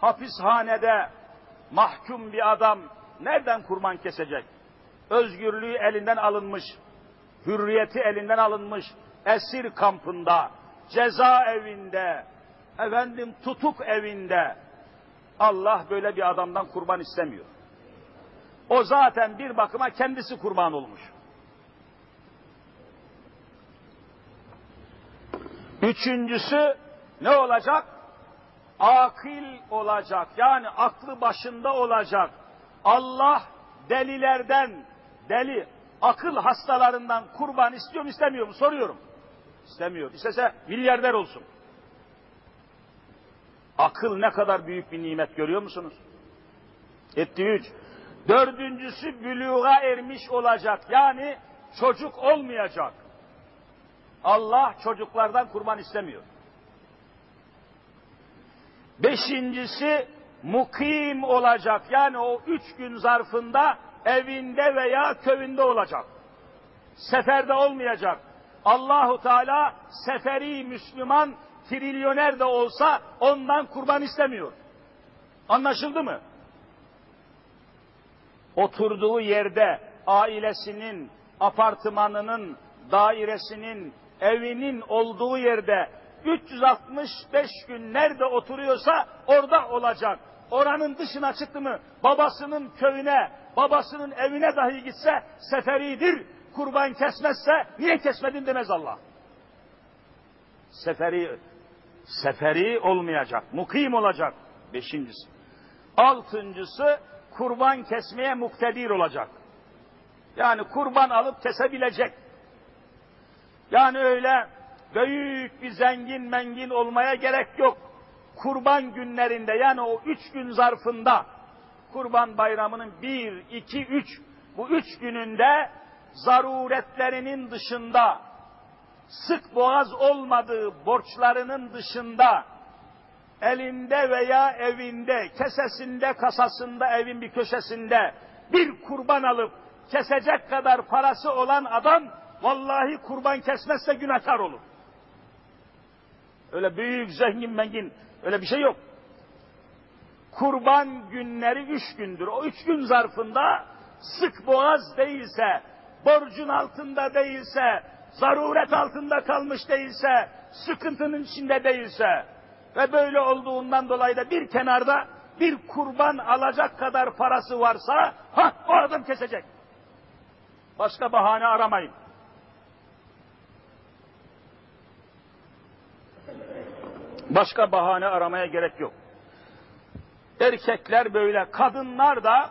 Hapishanede mahkum bir adam nereden kurban kesecek? Özgürlüğü elinden alınmış, hürriyeti elinden alınmış, esir kampında, ceza evinde, efendim tutuk evinde. Allah böyle bir adamdan kurban istemiyor. O zaten bir bakıma kendisi kurban olmuş. Üçüncüsü ne olacak? Akil olacak. Yani aklı başında olacak. Allah delilerden, deli, akıl hastalarından kurban istiyor mu istemiyor mu soruyorum. İstemiyor. İstese milyarder olsun. Akıl ne kadar büyük bir nimet görüyor musunuz? Etti üç. Dördüncüsü büluğa ermiş olacak. Yani çocuk olmayacak. Allah çocuklardan kurban istemiyor. Beşincisi mukim olacak. Yani o üç gün zarfında evinde veya köyünde olacak. Seferde olmayacak. Allahu Teala seferi Müslüman trilyoner de olsa ondan kurban istemiyor. Anlaşıldı mı? Oturduğu yerde ailesinin, apartmanının, dairesinin, evinin olduğu yerde 365 gün nerede oturuyorsa orada olacak. Oranın dışına çıktı mı babasının köyüne, babasının evine dahi gitse seferidir. Kurban kesmezse niye kesmedin demez Allah. Seferi seferi olmayacak, mukim olacak. Beşincisi. Altıncısı kurban kesmeye muktedir olacak. Yani kurban alıp kesebilecek. Yani öyle büyük bir zengin mengin olmaya gerek yok. Kurban günlerinde yani o üç gün zarfında kurban bayramının bir, iki, üç bu üç gününde zaruretlerinin dışında sık boğaz olmadığı borçlarının dışında elinde veya evinde, kesesinde, kasasında, evin bir köşesinde bir kurban alıp kesecek kadar parası olan adam vallahi kurban kesmezse günahkar olur. Öyle büyük zengin mengin öyle bir şey yok. Kurban günleri üç gündür. O üç gün zarfında sık boğaz değilse, borcun altında değilse, zaruret altında kalmış değilse, sıkıntının içinde değilse ve böyle olduğundan dolayı da bir kenarda bir kurban alacak kadar parası varsa, ha o adam kesecek. Başka bahane aramayın. Başka bahane aramaya gerek yok. Erkekler böyle, kadınlar da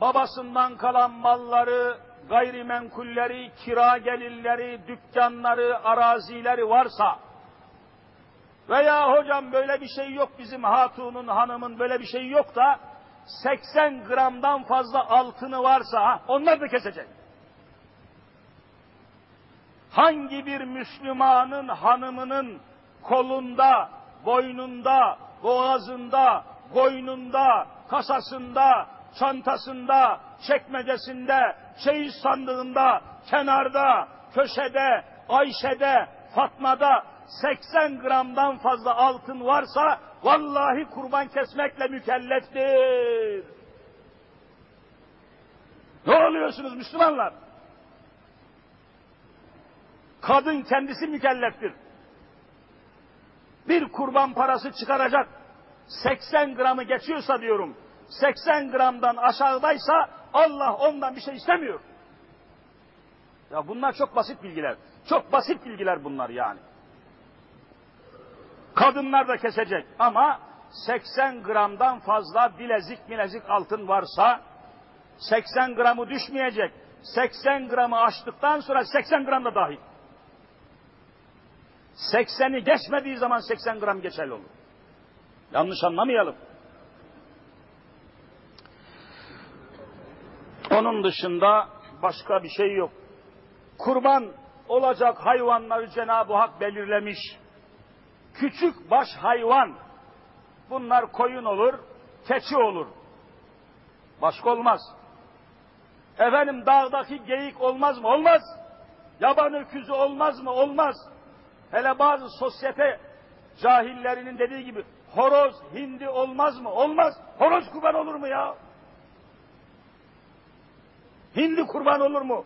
babasından kalan malları, gayrimenkulleri, kira gelirleri, dükkanları, arazileri varsa veya hocam böyle bir şey yok bizim hatunun, hanımın böyle bir şey yok da 80 gramdan fazla altını varsa onlar da kesecek. Hangi bir Müslümanın hanımının kolunda, boynunda, boğazında, boynunda, kasasında, çantasında, çekmecesinde, çeyiz sandığında, kenarda, köşede, Ayşe'de, Fatma'da 80 gramdan fazla altın varsa vallahi kurban kesmekle mükelleftir. Ne oluyorsunuz Müslümanlar? Kadın kendisi mükelleftir. Bir kurban parası çıkaracak 80 gramı geçiyorsa diyorum 80 gramdan aşağıdaysa Allah ondan bir şey istemiyor. Ya bunlar çok basit bilgiler. Çok basit bilgiler bunlar yani. Kadınlar da kesecek ama 80 gramdan fazla bilezik bilezik altın varsa 80 gramı düşmeyecek. 80 gramı aştıktan sonra 80 gram da dahil. 80'i geçmediği zaman 80 gram geçerli olur. Yanlış anlamayalım. Onun dışında başka bir şey yok. Kurban olacak hayvanları Cenab-ı Hak belirlemiş. Küçük baş hayvan. Bunlar koyun olur, keçi olur. Başka olmaz. Efendim dağdaki geyik olmaz mı? Olmaz. Yaban öküzü olmaz mı? Olmaz. Hele bazı sosyete cahillerinin dediği gibi horoz hindi olmaz mı? Olmaz. Horoz kurban olur mu ya? Hindi kurban olur mu?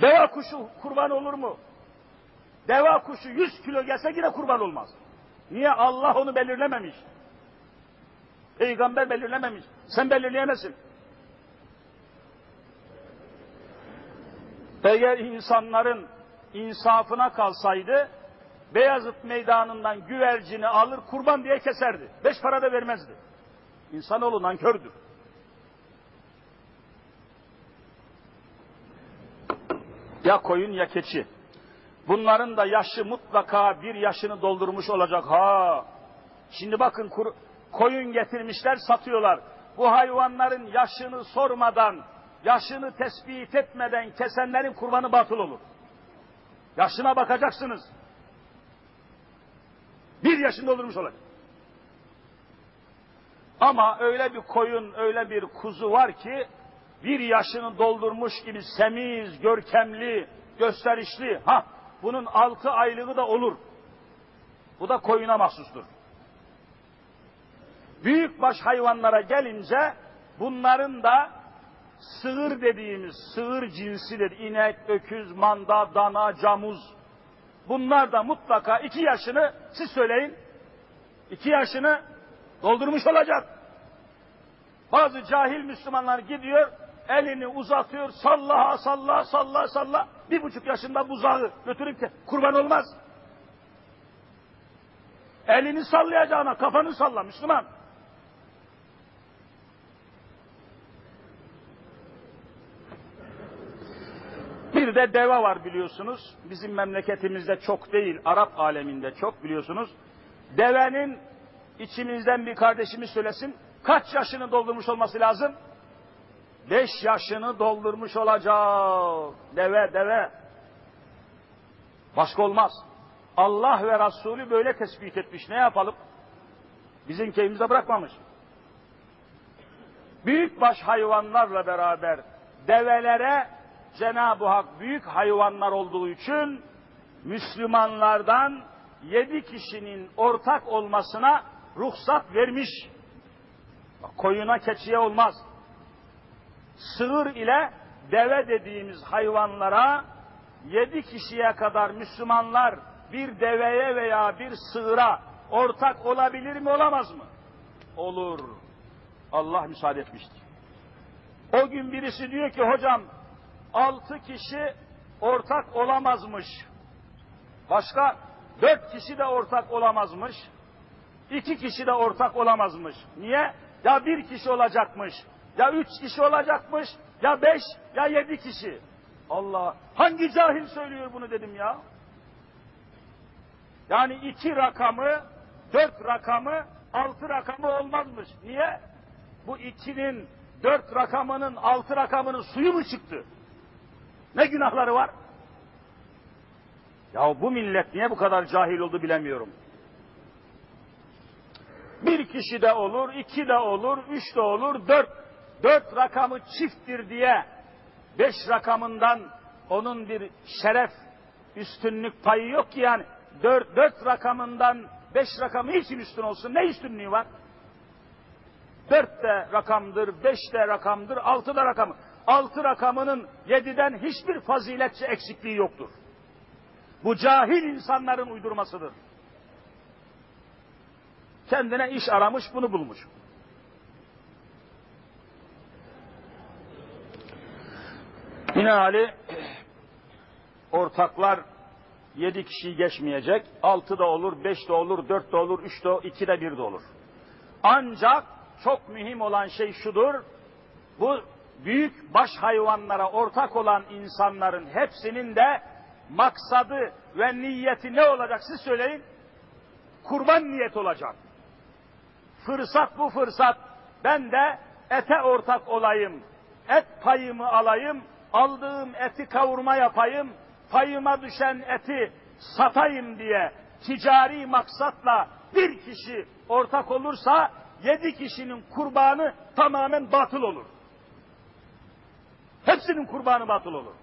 Deva kuşu kurban olur mu? Deva kuşu 100 kilo gelse yine kurban olmaz. Niye? Allah onu belirlememiş. Peygamber belirlememiş. Sen belirleyemezsin. Eğer insanların insafına kalsaydı Beyazıt meydanından güvercini alır kurban diye keserdi. Beş para da vermezdi. İnsanoğlu nankördür. Ya koyun ya keçi. Bunların da yaşı mutlaka bir yaşını doldurmuş olacak. Ha. Şimdi bakın kur, koyun getirmişler satıyorlar. Bu hayvanların yaşını sormadan, yaşını tespit etmeden kesenlerin kurbanı batıl olur. Yaşına bakacaksınız. Bir yaşını doldurmuş olacak. Ama öyle bir koyun, öyle bir kuzu var ki bir yaşını doldurmuş gibi semiz, görkemli, gösterişli. Ha, bunun altı aylığı da olur. Bu da koyuna mahsustur. Büyükbaş hayvanlara gelince bunların da sığır dediğimiz sığır cinsidir. İnek, öküz, manda, dana, camuz. Bunlar da mutlaka iki yaşını siz söyleyin. iki yaşını doldurmuş olacak. Bazı cahil Müslümanlar gidiyor, elini uzatıyor, salla, salla, salla, salla. Bir buçuk yaşında buzağı götürüp de kurban olmaz. Elini sallayacağına kafanı salla Müslüman. Bir de deve var biliyorsunuz. Bizim memleketimizde çok değil, Arap aleminde çok biliyorsunuz. Devenin içimizden bir kardeşimiz söylesin, kaç yaşını doldurmuş olması lazım? Beş yaşını doldurmuş olacak. Deve, deve. Başka olmaz. Allah ve Resulü böyle tespit etmiş. Ne yapalım? Bizim keyfimize bırakmamış. Büyükbaş hayvanlarla beraber develere Cenab-ı Hak büyük hayvanlar olduğu için Müslümanlardan yedi kişinin ortak olmasına ruhsat vermiş. Koyuna keçiye olmaz. Sığır ile deve dediğimiz hayvanlara yedi kişiye kadar Müslümanlar bir deveye veya bir sığıra ortak olabilir mi olamaz mı? Olur. Allah müsaade etmiştir. O gün birisi diyor ki hocam altı kişi ortak olamazmış. Başka dört kişi de ortak olamazmış. İki kişi de ortak olamazmış. Niye? Ya bir kişi olacakmış, ya üç kişi olacakmış, ya beş, ya yedi kişi. Allah, hangi cahil söylüyor bunu dedim ya. Yani iki rakamı, dört rakamı, altı rakamı olmazmış. Niye? Bu ikinin, dört rakamının, altı rakamının suyu mu çıktı? Ne günahları var? Ya bu millet niye bu kadar cahil oldu bilemiyorum. Bir kişi de olur, iki de olur, üç de olur, dört, dört rakamı çifttir diye beş rakamından onun bir şeref, üstünlük payı yok ki yani. Dört, dört rakamından beş rakamı için üstün olsun. Ne üstünlüğü var? Dört de rakamdır, beş de rakamdır, altı da rakamı. Altı rakamının yediden hiçbir faziletçi eksikliği yoktur. Bu cahil insanların uydurmasıdır. Kendine iş aramış, bunu bulmuş. Binaenaleyh ortaklar yedi kişiyi geçmeyecek. Altı da olur, beş de olur, dört de olur, üç de, iki de bir de olur. Ancak çok mühim olan şey şudur. Bu büyük baş hayvanlara ortak olan insanların hepsinin de maksadı ve niyeti ne olacak siz söyleyin. Kurban niyet olacak. Fırsat bu fırsat. Ben de ete ortak olayım. Et payımı alayım. Aldığım eti kavurma yapayım. Payıma düşen eti satayım diye ticari maksatla bir kişi ortak olursa yedi kişinin kurbanı tamamen batıl olur. Hepsinin kurbanı batıl olur.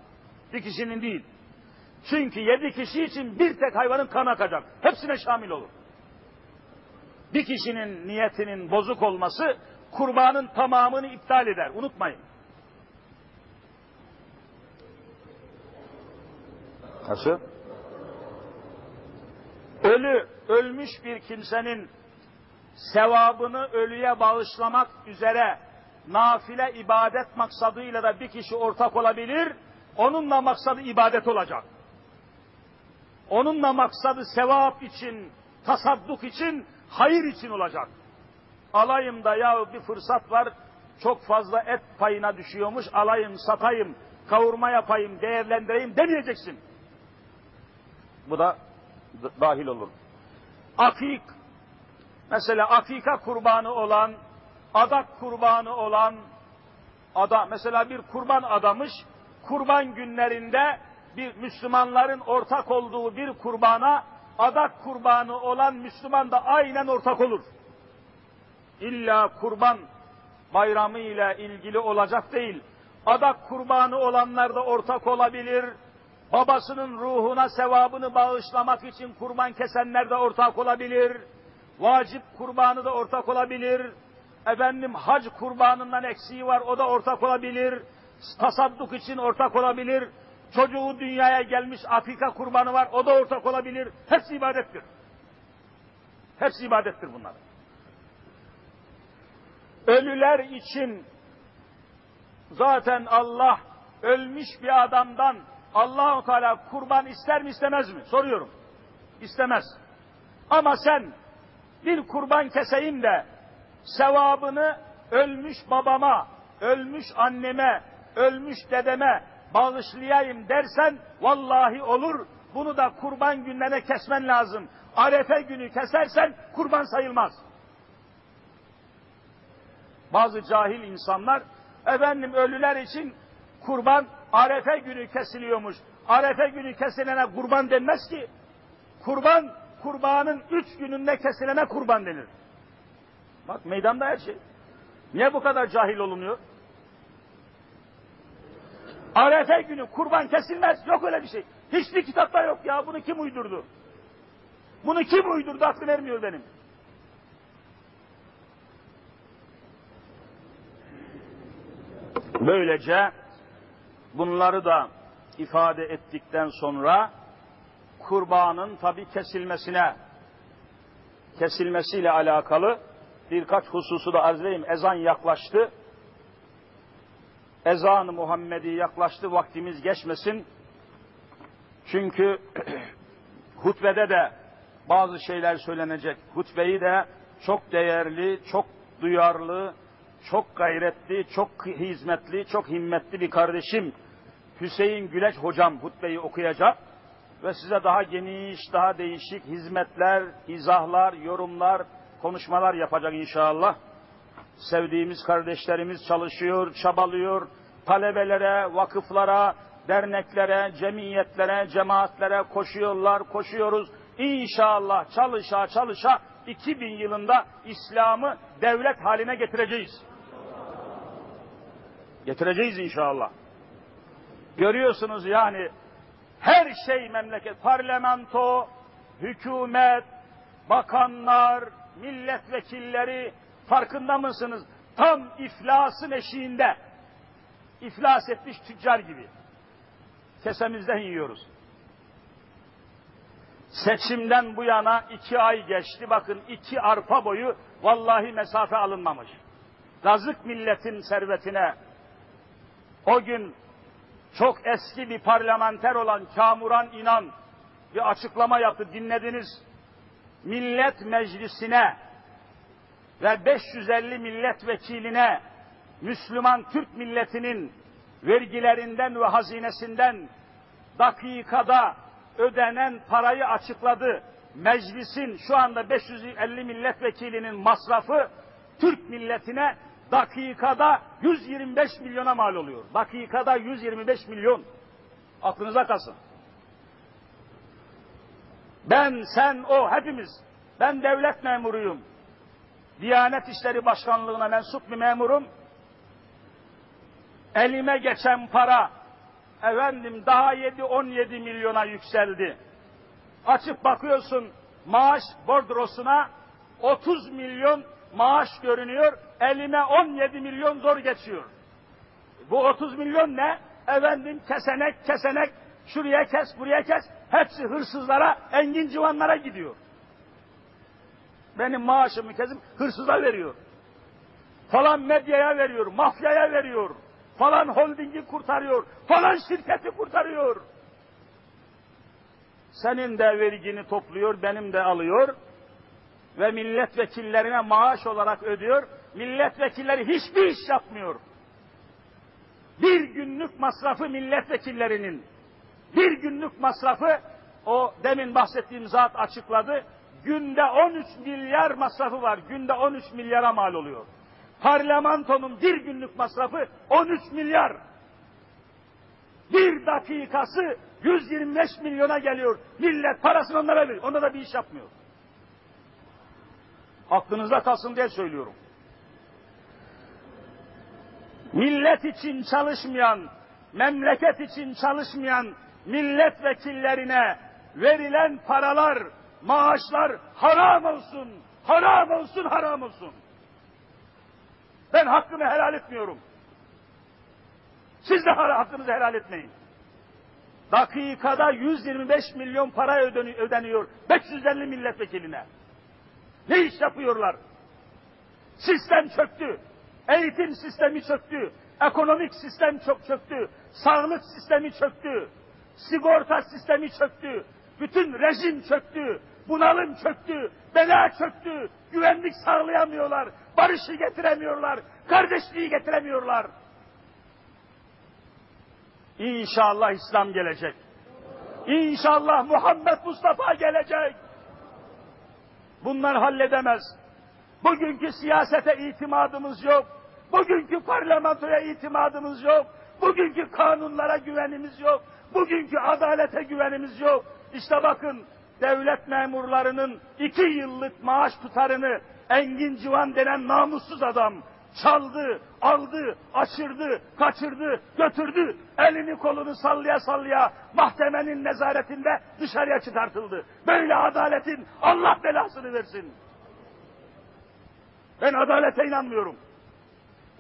Bir kişinin değil. Çünkü yedi kişi için bir tek hayvanın kan akacak. Hepsine şamil olur. Bir kişinin niyetinin bozuk olması kurbanın tamamını iptal eder. Unutmayın. Nasıl? Ölü, ölmüş bir kimsenin sevabını ölüye bağışlamak üzere nafile ibadet maksadıyla da bir kişi ortak olabilir, onunla maksadı ibadet olacak. Onunla maksadı sevap için, tasadduk için, hayır için olacak. Alayım da ya bir fırsat var, çok fazla et payına düşüyormuş, alayım, satayım, kavurma yapayım, değerlendireyim demeyeceksin. Bu da dahil olur. Akik, mesela akika kurbanı olan, adak kurbanı olan, ada, mesela bir kurban adamış, kurban günlerinde bir Müslümanların ortak olduğu bir kurbana adak kurbanı olan Müslüman da aynen ortak olur. İlla kurban bayramı ile ilgili olacak değil. Adak kurbanı olanlar da ortak olabilir. Babasının ruhuna sevabını bağışlamak için kurban kesenler de ortak olabilir. Vacip kurbanı da ortak olabilir. Efendim hac kurbanından eksiği var o da ortak olabilir. Tasadduk için ortak olabilir. Çocuğu dünyaya gelmiş Afrika kurbanı var o da ortak olabilir. Hepsi ibadettir. Hepsi ibadettir bunlar. Ölüler için zaten Allah ölmüş bir adamdan Allahu Teala kurban ister mi istemez mi? Soruyorum. İstemez. Ama sen bir kurban keseyim de sevabını ölmüş babama, ölmüş anneme, ölmüş dedeme bağışlayayım dersen vallahi olur. Bunu da kurban günlerine kesmen lazım. Arefe günü kesersen kurban sayılmaz. Bazı cahil insanlar efendim ölüler için kurban arefe günü kesiliyormuş. Arefe günü kesilene kurban denmez ki. Kurban, kurbanın üç gününde kesilene kurban denir. Bak meydanda her şey. Niye bu kadar cahil olunuyor? Arefe günü kurban kesilmez. Yok öyle bir şey. Hiçbir kitapta yok ya. Bunu kim uydurdu? Bunu kim uydurdu aklı vermiyor benim. Böylece bunları da ifade ettikten sonra kurbanın tabi kesilmesine kesilmesiyle alakalı birkaç hususu da arz edeyim. Ezan yaklaştı. Ezan-ı Muhammedi yaklaştı. Vaktimiz geçmesin. Çünkü [CLEARS THROAT] hutbede de bazı şeyler söylenecek. Hutbeyi de çok değerli, çok duyarlı, çok gayretli, çok hizmetli, çok himmetli bir kardeşim Hüseyin Güleç hocam hutbeyi okuyacak ve size daha geniş, daha değişik hizmetler, izahlar, yorumlar, konuşmalar yapacak inşallah. Sevdiğimiz kardeşlerimiz çalışıyor, çabalıyor. Talebelere, vakıflara, derneklere, cemiyetlere, cemaatlere koşuyorlar, koşuyoruz. İnşallah çalışa çalışa 2000 yılında İslam'ı devlet haline getireceğiz. Getireceğiz inşallah. Görüyorsunuz yani her şey memleket, parlamento, hükümet, bakanlar, milletvekilleri farkında mısınız? Tam iflasın eşiğinde. İflas etmiş tüccar gibi. Kesemizden yiyoruz. Seçimden bu yana iki ay geçti. Bakın iki arpa boyu vallahi mesafe alınmamış. Yazık milletin servetine. O gün çok eski bir parlamenter olan Kamuran İnan bir açıklama yaptı dinlediniz. Millet Meclisi'ne ve 550 milletvekiline Müslüman Türk milletinin vergilerinden ve hazinesinden dakikada ödenen parayı açıkladı. Meclisin şu anda 550 milletvekilinin masrafı Türk milletine dakikada 125 milyona mal oluyor. Dakikada 125 milyon. Aklınıza kalsın. Ben, sen, o hepimiz. Ben devlet memuruyum. Diyanet İşleri Başkanlığı'na mensup bir memurum. Elime geçen para efendim daha 7-17 milyona yükseldi. Açıp bakıyorsun maaş bordrosuna 30 milyon maaş görünüyor. Elime 17 milyon zor geçiyor. Bu 30 milyon ne? Efendim kesenek kesenek şuraya kes buraya kes hepsi hırsızlara engin civanlara gidiyor. Benim maaşımı kesip hırsıza veriyor. Falan medyaya veriyor, mafyaya veriyor. Falan holdingi kurtarıyor, falan şirketi kurtarıyor. Senin de vergini topluyor, benim de alıyor ve milletvekillerine maaş olarak ödüyor. Milletvekilleri hiçbir iş yapmıyor. Bir günlük masrafı milletvekillerinin, bir günlük masrafı o demin bahsettiğim zat açıkladı. Günde 13 milyar masrafı var. Günde 13 milyara mal oluyor. Parlamentonun bir günlük masrafı 13 milyar. Bir dakikası 125 milyona geliyor. Millet parasını onlara veriyor. Onda da bir iş yapmıyor. Aklınızda kalsın diye söylüyorum. Millet için çalışmayan, memleket için çalışmayan milletvekillerine verilen paralar, maaşlar haram olsun, haram olsun, haram olsun. Ben hakkımı helal etmiyorum. Siz de hakkınızı helal etmeyin. Dakikada 125 milyon para ödeniyor 550 milletvekiline. Ne iş yapıyorlar? Sistem çöktü. Eğitim sistemi çöktü. Ekonomik sistem çok çöktü. Sağlık sistemi çöktü. Sigorta sistemi çöktü. Bütün rejim çöktü. Bunalım çöktü. Bela çöktü. Güvenlik sağlayamıyorlar. Barışı getiremiyorlar. Kardeşliği getiremiyorlar. İnşallah İslam gelecek. İnşallah Muhammed Mustafa gelecek. Bunlar halledemez. Bugünkü siyasete itimadımız yok. Bugünkü parlamentoya itimadımız yok. Bugünkü kanunlara güvenimiz yok. Bugünkü adalete güvenimiz yok. İşte bakın devlet memurlarının iki yıllık maaş tutarını Engin Civan denen namussuz adam çaldı, aldı, aşırdı, kaçırdı, götürdü. Elini kolunu sallaya sallaya mahkemenin nezaretinde dışarıya çıkartıldı. Böyle adaletin Allah belasını versin. Ben adalete inanmıyorum.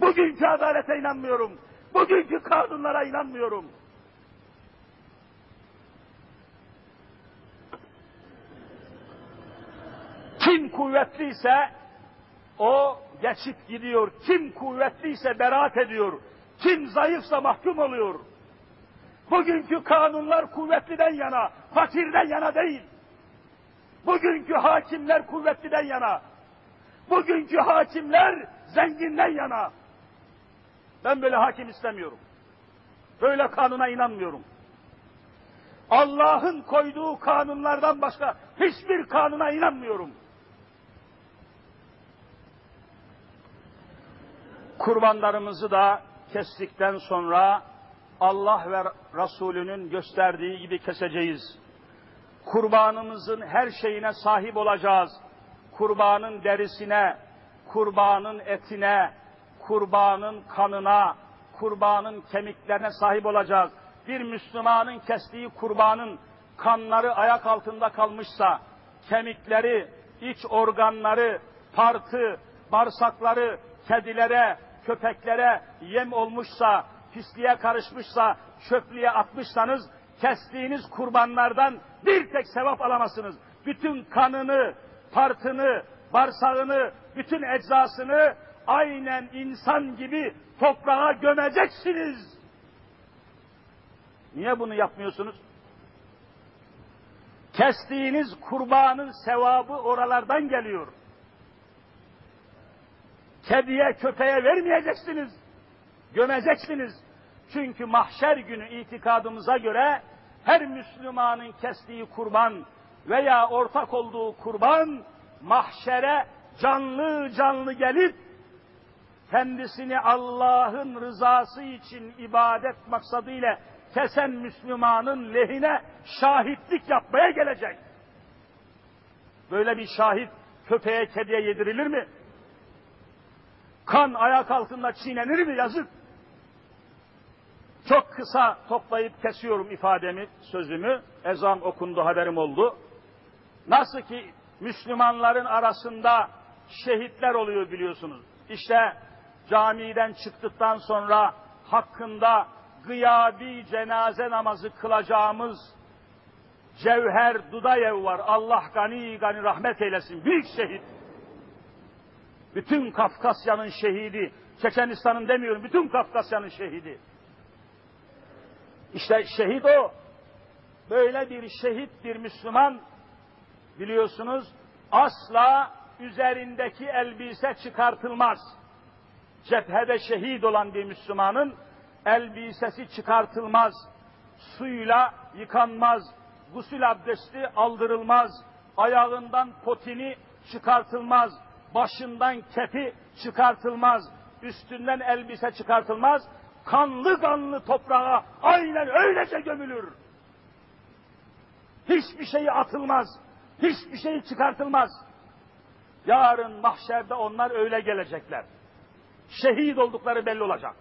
Bugünkü adalete inanmıyorum. Bugünkü kanunlara inanmıyorum. Kim kuvvetliyse o geçip gidiyor. Kim kuvvetliyse beraat ediyor. Kim zayıfsa mahkum oluyor. Bugünkü kanunlar kuvvetliden yana, fakirden yana değil. Bugünkü hakimler kuvvetliden yana. Bugünkü hakimler zenginden yana. Ben böyle hakim istemiyorum. Böyle kanuna inanmıyorum. Allah'ın koyduğu kanunlardan başka hiçbir kanuna inanmıyorum. Kurbanlarımızı da kestikten sonra Allah ve Resulünün gösterdiği gibi keseceğiz. Kurbanımızın her şeyine sahip olacağız. Kurbanın derisine, kurbanın etine, kurbanın kanına, kurbanın kemiklerine sahip olacağız. Bir Müslümanın kestiği kurbanın kanları ayak altında kalmışsa, kemikleri, iç organları, partı, bağırsakları kedilere, köpeklere yem olmuşsa, pisliğe karışmışsa, çöplüğe atmışsanız, kestiğiniz kurbanlardan bir tek sevap alamazsınız. Bütün kanını, partını, bağırsağını, bütün eczasını aynen insan gibi toprağa gömeceksiniz. Niye bunu yapmıyorsunuz? Kestiğiniz kurbanın sevabı oralardan geliyor. Kediye, köpeğe vermeyeceksiniz. Gömeceksiniz. Çünkü mahşer günü itikadımıza göre her Müslümanın kestiği kurban veya ortak olduğu kurban mahşere canlı canlı gelip kendisini Allah'ın rızası için ibadet maksadıyla kesen Müslümanın lehine şahitlik yapmaya gelecek. Böyle bir şahit köpeğe kediye yedirilir mi? Kan ayak altında çiğnenir mi yazık? Çok kısa toplayıp kesiyorum ifademi, sözümü. Ezan okundu haberim oldu. Nasıl ki Müslümanların arasında şehitler oluyor biliyorsunuz. İşte camiden çıktıktan sonra hakkında gıyabi cenaze namazı kılacağımız Cevher Dudayev var. Allah gani gani rahmet eylesin. Büyük şehit. Bütün Kafkasya'nın şehidi. Çeçenistan'ın demiyorum. Bütün Kafkasya'nın şehidi. İşte şehit o. böyle bir şehit bir Müslüman biliyorsunuz asla üzerindeki elbise çıkartılmaz. Cephede şehit olan bir Müslümanın elbisesi çıkartılmaz. Suyla yıkanmaz. Gusül abdesti aldırılmaz. Ayağından potini çıkartılmaz. Başından kepi çıkartılmaz. Üstünden elbise çıkartılmaz. Kanlı kanlı toprağa aynen öylece gömülür. Hiçbir şeyi atılmaz. Hiçbir şeyi çıkartılmaz. Yarın mahşerde onlar öyle gelecekler. Şehit oldukları belli olacak.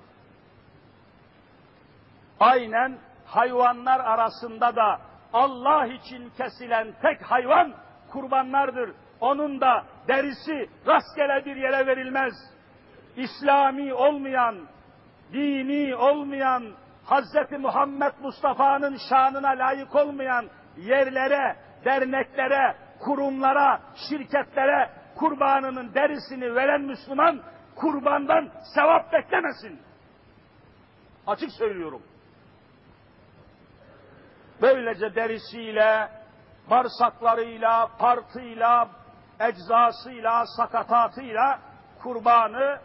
Aynen hayvanlar arasında da Allah için kesilen tek hayvan kurbanlardır. Onun da derisi rastgele bir yere verilmez. İslami olmayan, dini olmayan, Hz. Muhammed Mustafa'nın şanına layık olmayan yerlere, derneklere, kurumlara, şirketlere kurbanının derisini veren Müslüman kurbandan sevap beklemesin. Açık söylüyorum. Böylece derisiyle, bağırsaklarıyla, partıyla, eczasıyla, sakatatıyla kurbanı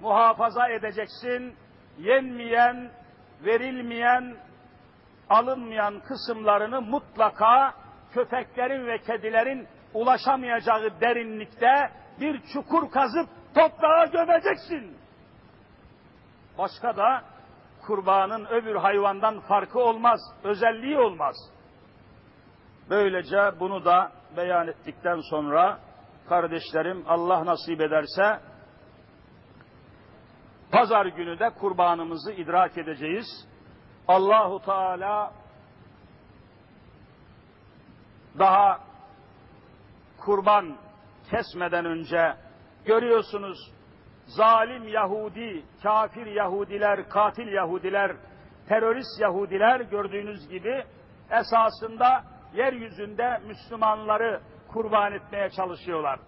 muhafaza edeceksin. Yenmeyen, verilmeyen, alınmayan kısımlarını mutlaka köpeklerin ve kedilerin ulaşamayacağı derinlikte bir çukur kazıp toprağa gömeceksin. Başka da kurbanın öbür hayvandan farkı olmaz, özelliği olmaz. Böylece bunu da beyan ettikten sonra kardeşlerim Allah nasip ederse pazar günü de kurbanımızı idrak edeceğiz. Allahu Teala daha kurban kesmeden önce görüyorsunuz zalim Yahudi, kafir Yahudiler, katil Yahudiler, terörist Yahudiler gördüğünüz gibi esasında yeryüzünde Müslümanları kurban etmeye çalışıyorlar.